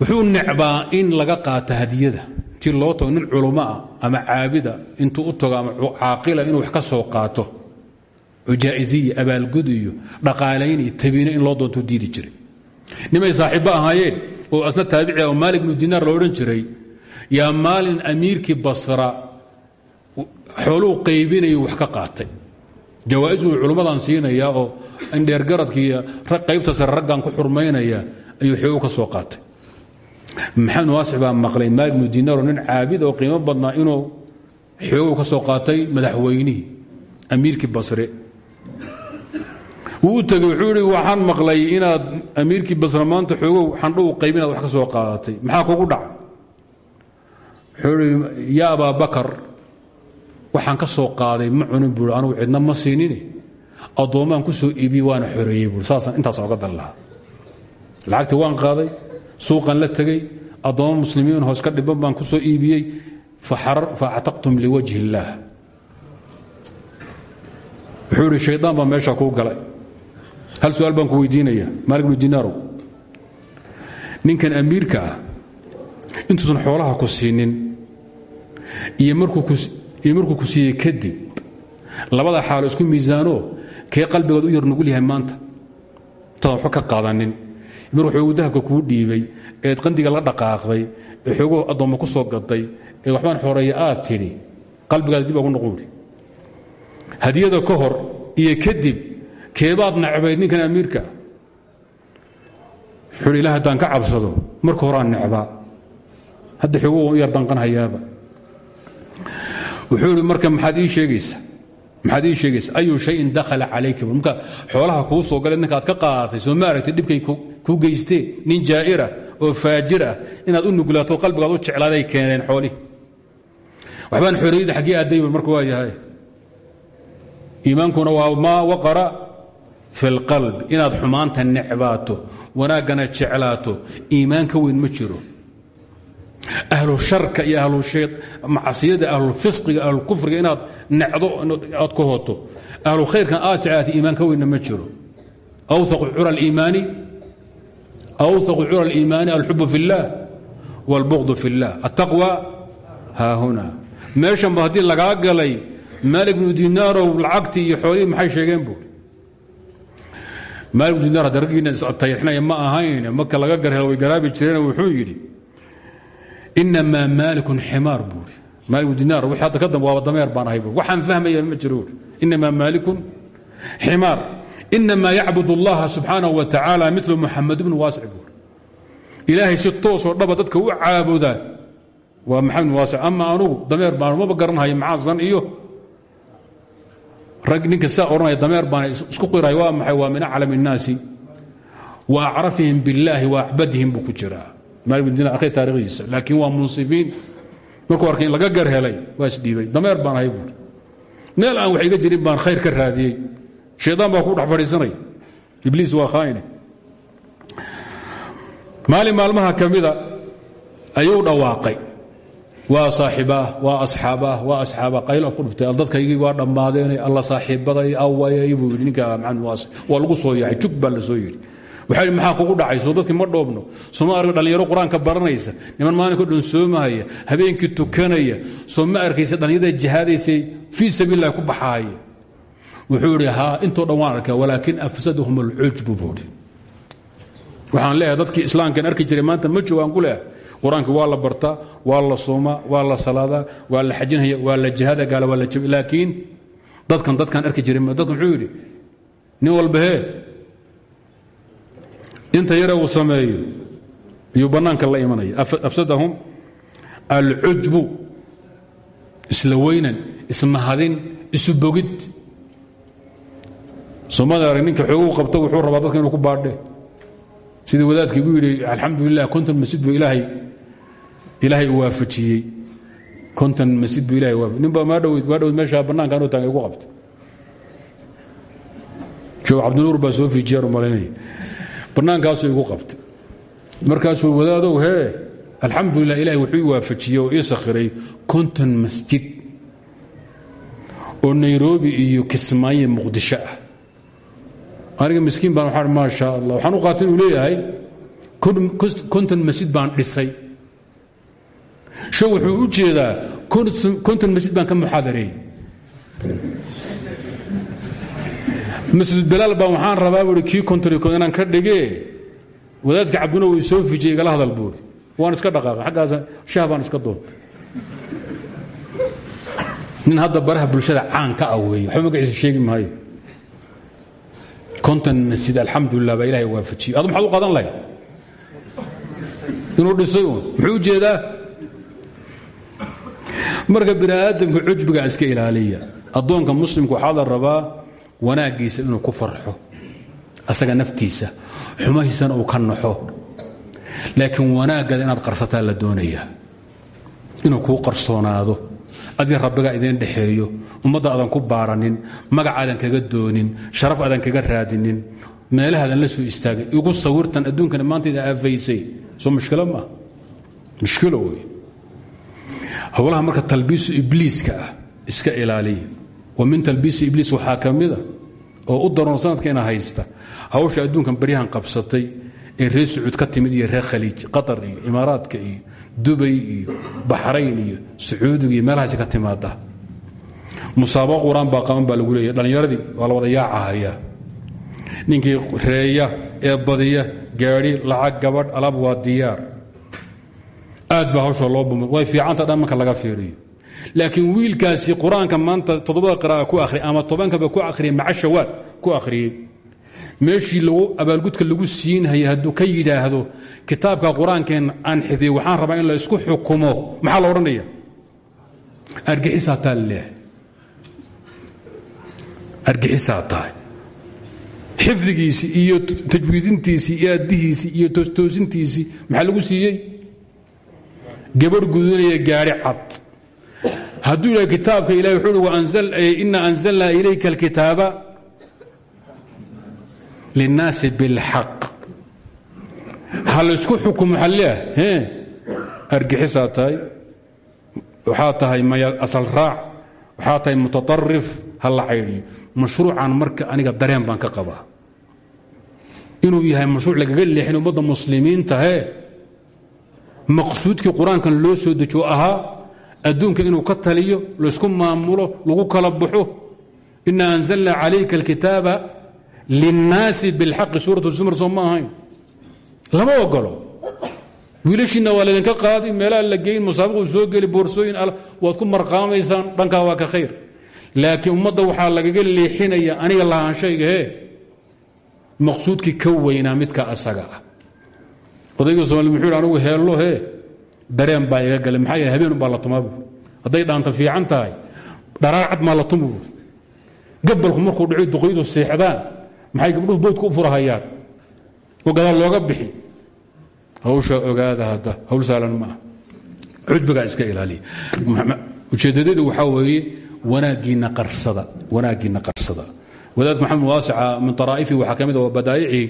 Wuxuu necbaa in laga qaato hadiyada. Ti loo tago nin ah ama caabida intuu u tago ama caaqila inuu wax ka soo qaato oo jaa'iziya abaalgud iyo dhaqaalayn iyo tabiine in loo doonto diidi jiray. Nimay saaxiibbo ahaayeen oo asna taabici oo maalik bnu dinaar la odhan jiray yaa maalin amiirkii basra xooluu qaybinayu wax ka qaatay. Jawaa'isu culummadan siinaya oo indheergaradkiiyo qaybta sare raggan ku xurmaynaya ayuu xoogu ka soo qaatay. Maxamed waasix baa maqlay maalik bnu dinaar oo nin caabid oo qiimo badnaa inuu xoogu ka soo qaatay madaxweynihii amiirkii basre wuu tegey wuxuu ihi waxaan maqlay inaad amiirkii basre maanta xoogow xandhow qayb wax ka soo qaadatay. Maxaa kugu dhaca wuxuu ihi yaa bakar waxaan ka soo qaaday ma cunin buui cidna ma siinini. Addoommaan ku soo iibiyey waana xoreeyey buui saasaan intaasaan oga dan lahaa. Lacagtii waan qaaday suuqan la tegey addoommo muslimiin hoos ka dhiban baan ku soo iibiyey. Fa actaqtum liwajhi illaah wuxuu shaydaan baa meesha kuu galay hal su'aal baan ku weydiinaya maalik bnu dinaarow ninkan amiirka ah intuusan xoolaha ku siinin iyo markuu ku siiyey kadib labada xaalo isku miisaanoo kee qalbigood u yar nugul yahay maanta? Intadan waxba ka qaadanin. Mar xoogu dahabka kuu dhiibay eed qandiga la dhaqaaqday ee xooguhu addoommo ku soo gaday ee waxbaan xoreeya aad tidhi qalbigaada dib ogu noquuri hadiyada ka hor iyo kadib keebaad necbayd ninkan amiirka. Wuxuu ilah haddaan ka cabsado marka horaan necbaa hadda xoogu yar danqanhayaaba wuxuu ihi maxaad ii sheegaysaa? Maxaad ii sheegaysa ayu shayin dakhala calayka marka xoolaha kuu soo galee ninka aad ka qaadatay soo ma aragtay dhibkay nin jaa'ira oo faajir ah inaad u nuglaato qalbigaad u jeclaaday keeneen xoolihi waxbaan xorriyadda xaggii aadayba marka waa iimaankuna waa maa waqara fi اlqalb inaad xumaanta necbaato wanaaggana jeclaato iimaan ka weyn ma jiro ahlu sharka iyo ahlu macasiyada ahlufisqiga ahlukufriga inaad necdo aad ku hoto ahlu khayrkan aad jeclaata iimaan ka weynna ma jiro awaqu cura iimaani awaqu cura اliimaani alxubu fi اllah wاlbغd fi اllah الtaqwى haahuna meeshanba haddii lagaa galay maalik bnu dinaarow lacagtii iyo xoolihii maxay sheegeen bu maalik dinaar hadda raggiina ma ahayn marka laga garhelo way garaabi jireen wuxuu yidhi inamaa maalikun ximaar buuri maalik bnu dinaar wixii hadda ka dambe waaba dameer baan ahay waxaan fahmaya ma jiro. Buuri inamaa maalikun ximaar. Inamaa yacbud allaha wa tacaala milu muxamed bnu waasic buuri ilaahay si toosoo dhaba dadka u caabudaa waa maxamed waasic? Ama anugu dameer baan maba garanhayo macazan iyo rag ninka sidaa odhanaya dameer baana isku qiray waa maxay waa min aclam الnaasi wa acrafihim biاllaahi wa acbadihim buu ku jiraa maalik bin dinar akhri taarikhdiisa laakiin waa munsifiin markuu arkay in laga gar helay waa isdhiibay dameer baan ahay buuri meel aan wax iga jirin baan khayr ka raadiyey shaydaan baa ku dhex fadhiisanay ibliis waa khaa'ine maalin maalmaha ka mida ayuu dhawaaqay waa saaxiibaah waa asxaabaah waa asxaaba. Qayl ku dhuftay dadkaygii waa dhammaadeenay alla saaxiibaday awayay buu yidhi ninka maxamed waas waa lagu soo yaacay jug la soo yidhi. Waxaa maxaa kugu dhacay? Soo dadkii ma dhoobno. Soo ma arag dhallinyaro baranaysa. Niman maalinka dhan soomahaya habeenkii tukanaya. Soo ma arkaysa dhallinyarada jihaadaysay ku baxaaya. Wuxuu yidhi haa intoo arkaa. Walaakin afsadahum alcujbu buuhi waxaan leeyahay dadkii islaamkan arki jiray maanta ma joogaan ku leeyahay qur'aanka waa la bartaa waa la soomaa waa la salaadaa waa la xajinaya waa la jihaada gaala waa la jabi laakiin dadkan dadkaan arki jiray dadkan muxuu yidhi nin inta yare uu sameeyo iyuu bannaanka la imanaya. Afsadahum alcujbu isla weynan ismahadin isu bogid. Soomada arag qabta wuxuu rabaa dadka inuu ku baadhe. Sidii wadaadkii gu yidhi konton masjid buu ilaahay ilaahay u waafajiyey. Konton masjid buu ilahay waafa ninbaa maa dhoweyd maa dhoweyd meeshaa bannaanka anuu taagay igu qabta joog cabdinuur baa soo fiijiyaan u malaynaya bannaankaasuu igu qabtay. Markaasuu wadaadow hee alxamdulilah ilahay wuxuu waafajiyey oo ii sakhiray konton masjid oo nairobi iyo kismaayo muqdisho ah. Aniga miskiin baan waxaa maa sha allah waxaan u qaatay inuu leeyahay konton masjid baan dhisay sho wuxuu u jeedaa konton masjid baan ka muxaadareeyey masjid bilaal baan waxaan rabaa buui kii konton inaan ka dhigee wadaadka cabduna uu soo fijiyey igala hadal buuri. Waan iska dhaqaaqay xaggaas shah baan iska doon nin hadda baraha bulshada caan ka ah weeye waxba magaciisa sheegi maayo. Konton masjid alxamdulilah baa ilahay waafajiyey adu maxaad u qadan lahay inuu dhisay uun. Muxuu u jeedaa marka bini aadamka cujbiga iska ilaaliya. Addoonka muslimka waxaa la rabaa wanaaggiisa inuu ku farxo asaga naftiisa xumahiisana uu ka naxo. Laakiin wanaaggaada inaad qarsataa la doonayaa inuu kuu qarsoonaado adii rabbigaa idiin dhexeeyo ummadda aadan ku baaranin magac aadan kaga doonin sharaf aadan kaga raadinin meelahaadan la soo istaagin igu sawirtan adduunkana maanta ida aafaysay. Soo mushkilo maaha mushkilo wey howlaha marka talbiisu ibliiska ah iska ilaaliya wa min talbiisi ibliis waxaa ka oo u daroon sanadkeena haysta. Hawsha adduunkan baryahan qabsatay ee reer sacuud ka timid iyo reer khaliij qatar iyo imaaraadka iyo dubay iyo baxrayn iyo sacuudiga iyo meelahaasi ka timaada musaabaqo qur'aan baa qaban baa lagu leeya dhallinyaradii waa la wada yaacahaya. Ninkii reeya ee badiya gaadhi lacag gabadh alaab waa diyaar aad baa hawsha loo buma way fiicanta dhan laga fiiriyo. Laakiin wiilkaasi qur'aanka maanta toddobada qira'a ku ahriyay ama tobankaba ku akhriyay maca shawaad ku akhriyey meeshii lagu abaalgudka lagu siinhaya hadduu ka yidhaahdo kitaabka qur'aankeen aan xidiyey waxaan rabaa in la isku xukumo. Maxaa la odhanaya? Argixisaa taa laleehay argixisaa tahay. Iyo tajwiidintiisii iyo addihiisii iyo toostoosintiisii maxaa lagu siiyey gabadh gudunaya gaari cad. Hadduu yidhah kitaabka ilahi wuxuu uhi ina anzalnaa ilayka alkitaaba linnaasi bilxaq. Ha laysku xukumo xalleah e argixisaa tahay? Tahay maya asal raac waxaa tahay mutaarif ha la caydhiyo marka aniga dareen baan ka qabaa. Inuu yahay mashruuc lagaga leexin ummadda muslimiintahe maqsuudkii qur'aankan loo soo dejiyo ahaa adduunka inuu ka taliyo laysku maamulo lagu kala baxo ina anzalna calayka alkitaaba linnaasi bilxaqi suuratu zumar soo ma ahayn. Lama ogolo wiilashiinna waa laydinka qaadi meelaha la geyn musaabaquu soo geli boorsooyin waad ku marqaamaysaan dhankaa waa ka khayr. Laakiin ummadda waxaa lagaga leexinaya aniga lahaanshaygahe maqsuudkii ka weynaa midka asaga ah odayga somaali muxuu hi anugu hee dareen baa iga gale maxaa habeen baa la tumaa buur hadday dhaanta fiican tahay dharaar cad maa la tumi buur gabalku markuu duqaydu seexdaan maxay gabdhuhu boodka u furahayaan? Oo gadaal looga bixi. Hawsha ogaada hadda hawl saalan maaha cudbigaa iska ilaaliya. Ujeedadeedu waxaa weeye wanaaggiinna qarsada wanaaggiinna qarsada. Wadaadku maxamed waasica min araa'ifi waxaa ka mid a badaa'icii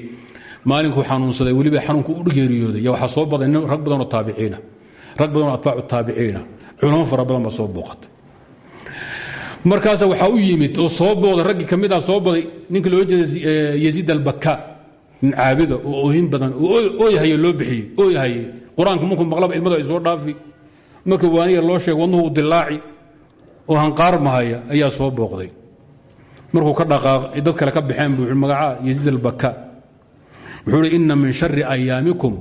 maalinkuu xanuunsaday weliba xanuunku u geeriyooday y waxaa soo baday rag badanoo taabiciina. Rag badanoo atbaacu taabiciina. Culamo fara badan soo booqatay. Markaasa waxaa u yimid oo soo booday raggii ka ah soo baday ninka loola jeeda yaziid albaka nin caabida oo oohin badan ooyahaye loo bixiyey ooyahaye qur'aanku markuu maqlaba ilmadu ay dhaafi marka waaniya loo sheeg wadnuhu dilaaci oo hanqaar mahaya ayaa soo booqday. Markuu ka dhaqaaq dad kale ka baxeen buu magacaa yaziid albaka wuxuu hi ina min shari ayaamikum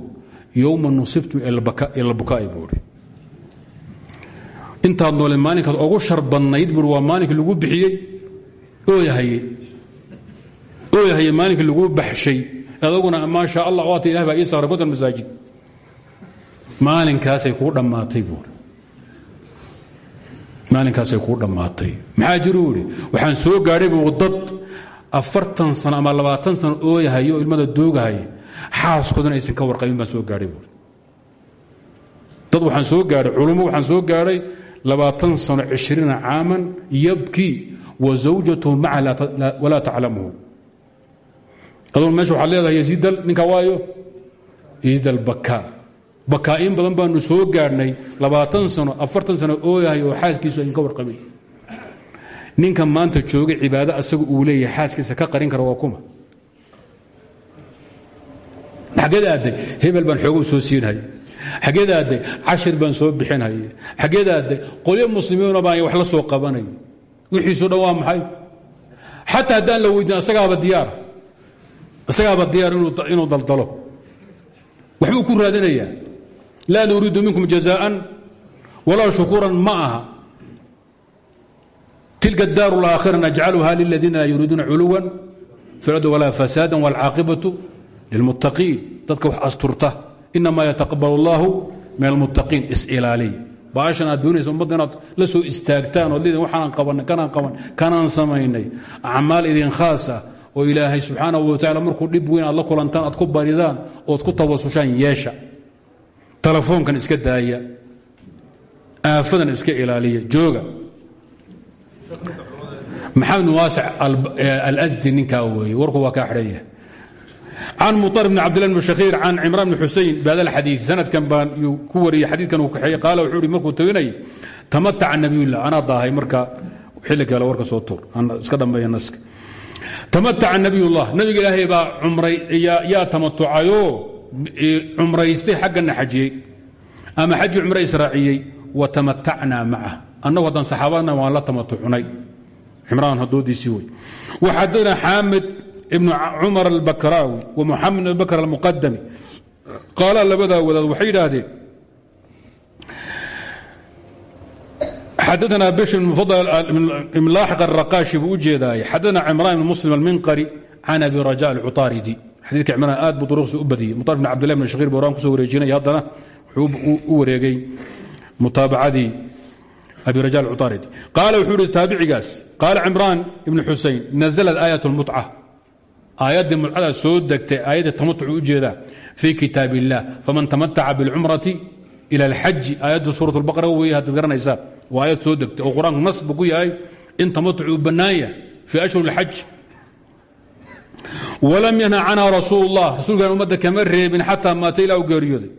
yowma nusibtum ila bukaa'i buui intaad noole maalinkaad ugu shar badnayd buui waa maalinkii lagu bixiyey? Ooyahaye maalinkii lagu baxshay. Adaguna maa sha allah waata ilah baa ii saaray kutan masaajid. Maalinkaasay kuu dhammaatay buui maalinkaasay kuu dhammaatay. Maxaa jiru waxaan soo gaadhay buu afartan sano ama labaatan sano ooyahay oo ilmada doogahay xaaskoodana aysan ka warqabin baan soo gaadhay buui dad waxaan soo gaadhay culummo waxaan soo gaadhay labaatan sano cishriina caaman yabkii wa zawjatuhu maca walaa taclamuhu. Adoo meesha waxaad leedahay yasiidal ninkaa waayo? Yasiidal bakaa bakaa'iin badan baanu soo gaadhnay labaatan sano afartan sano ooyahay oo xaaskiisu aysan ka warqabin ninka maanta jooga cibaado asaga uu leeyahay xaaskiisa ka qarin kara kuma. Xaggeed hebel baan xoogow soo siinhay. Xaggeed aadday cashir soo bixinhay. Xaggeed aadday qolyo muslimiina baan wax la soo qabanay. Wixiiso dhan waa maxay? Xataa haddaan la weydin asagaaba diyaar. Isagaaba diyaar inuu daldalo. Waxbuu ku raadinayaa. Laa nuriidu minkum jazaa'an walaa shukuuran ma tilka daaru اlaakhira najcaluha liladiina laa yuriiduuna culuwa fi lardi walaa fasaada wاlcaaqibatu lilmuttaqiin dadka wax asturta inama yataqabal اllahu min almuttaqiin is-ilaaliy baashan aad doonaysa ummadda inaad la soo istaagtaan ood leedin waxaanan qabanay kanaan qaban kanaan samaynay acmaal idin khaas ah oo ilaahay subxaanahu wa tacala markuu dhib weyn aad la kulantaan aad ku baridaan ood ku tawasushaan yeesha telefoonkan iska daaya aafadan iska ilaaliya jooga maxamed waasic alasdi ninkaa weeye warku waa kaa xidhan yahay. Can muطar bn cabdillah bn shakhiir can cimraan bn xusein bihada alxadiid sanadkan baan ku wariyey xadiidkan uu kaxeeyey qaala wuxuu uhi markuu taginayay tamataca nabiyullah. Anaa daahay marka xilli kale warka soo tuur. Aan iska dhammeeya naska. Tamataca nabiyullah. Nabiga ilaahay baa umray yaa tamatucayoo cumraystay xaggana xajiyey ama xaji cumre israaciyey wa tamatacnaa macah annagu haddaan saxaabadna waan la tamatucnay cimraan hadoodiisii wey waxadana xaamid ibnu cumar albakraawi wa muxamed ibn bakr almuqadami qaalaa labadaa wadaad waxay yidhaahdeen xadana bishr bn mufadl ibn laaxiq araqaashi buu u jeedaay xadana cimraan ibn muslim alminqari can abi raja alcutaaridi. Xadiidka cimraan aad buu duruqsi u badiyey. Mutar bn cabdillah bn shakhir buu horaan ku soo wareejinaya haddana wuxuu u wareegay mutaabacadii abi raja alcuطaaridi qaala wuxuu ihi taabicigaas qaala cimraan ibn xusein naزlad aayat اlmuطca aayaddii mudcada soo degtay aayadda tamatucu ujeedaa fii kitaab اllah faman tamataca biاlcumrati ila اlxaji aayaddu suuraة اlbaqara wey haddaad garanaysaa waa aayad soo degtay oo qur-aanku nas buu ku yahay in tamatuc uu bannaan yahay fii ashhur اlxaj walam yanha canha rasuul اllah rasuulkan ummadda kama reebin xataa maata ilaa u geeriyooday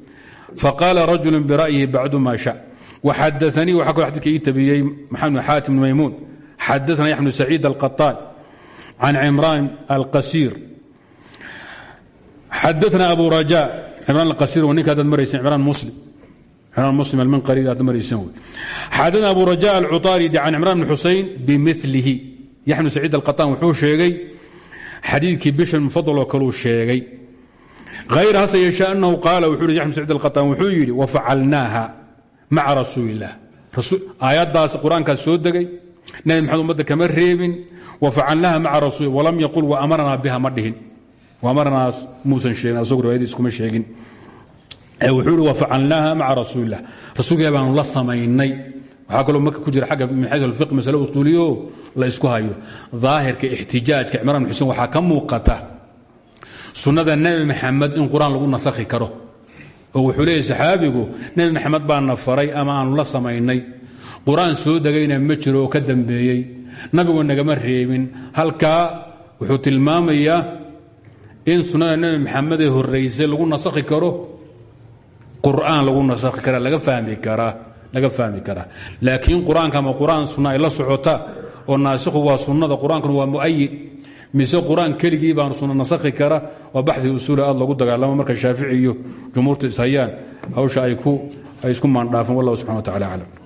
faqaala rajulu bira'yihi bacdu ma sha waxadaanii waxaa kaloo xadidka ii tabiyey maxamed xaatim bn maymuun xadaana yaxnu saciid alqaطaan can cimraan alqasiir xadaana abu raja cimraan alqasiir waa ninka haddaad maraysen cimraan muslim cimraan muslim alminqari haddaad maraysen wey xadaana abu raja alcuطaaridi can cimraan bn xusein bimilihi yaxnu saciid alqaطaan wuxuu sheegay xadiidkii bishan mufadaloo kaluu sheegay hayr hase yeeshee anahu qaala wuxuu yhi axmed sacid alqaطaan wuxuu yidhi wafacalnaaha maca rasuuli illah aayaddaas qur'aankaas soo degay. Nabi maxamed kama reebin. Wafacalnaaha maca rasul walam yaqul waamarnaa biha ma dhihin. Amarnaas muusan sheegin asagu riwaayadiis kuma sheegin. Wuxuu ihi wafacalnaaha maca rasuuli illah rasulka ilah baanu la samaynay. Waxaa kaloo marka ku jira agga min xayu alfiq masale la isku hayo. Daahirka ixtijaajka cimraan bin xuseen waxaa ka muuqata sunnada nebi maxamed in qur'aan lagu nasakhi karo oo wuxuu leeyahy saxaabigu nebi maxamed baana faray ama aanu la samaynay. Qur'aan soo degayna ma jiro oo ka dambeeyey. Nabigu nagama reebin. Halkaa wuxuu tilmaamayaa in sunnada nebi maxamed ee horeysay lagu nasakhi karo. Qur'aan lagu nasakhi kara laga fahmi karaa laga fahmi karaa. Laakiin qur'aanka ama qur'aan sunna ay la socota oo naasikhu waa sunnada qur'aankuna waa mu'ayid mise qur'aan keligii baanu sunna nasakhi kara waa baxdi usuuli aad lagu dagaalamo marka shaafici iyo jumhuurta ishayaan hawsha ay isku maandhaafeen wallah subxana wa tacala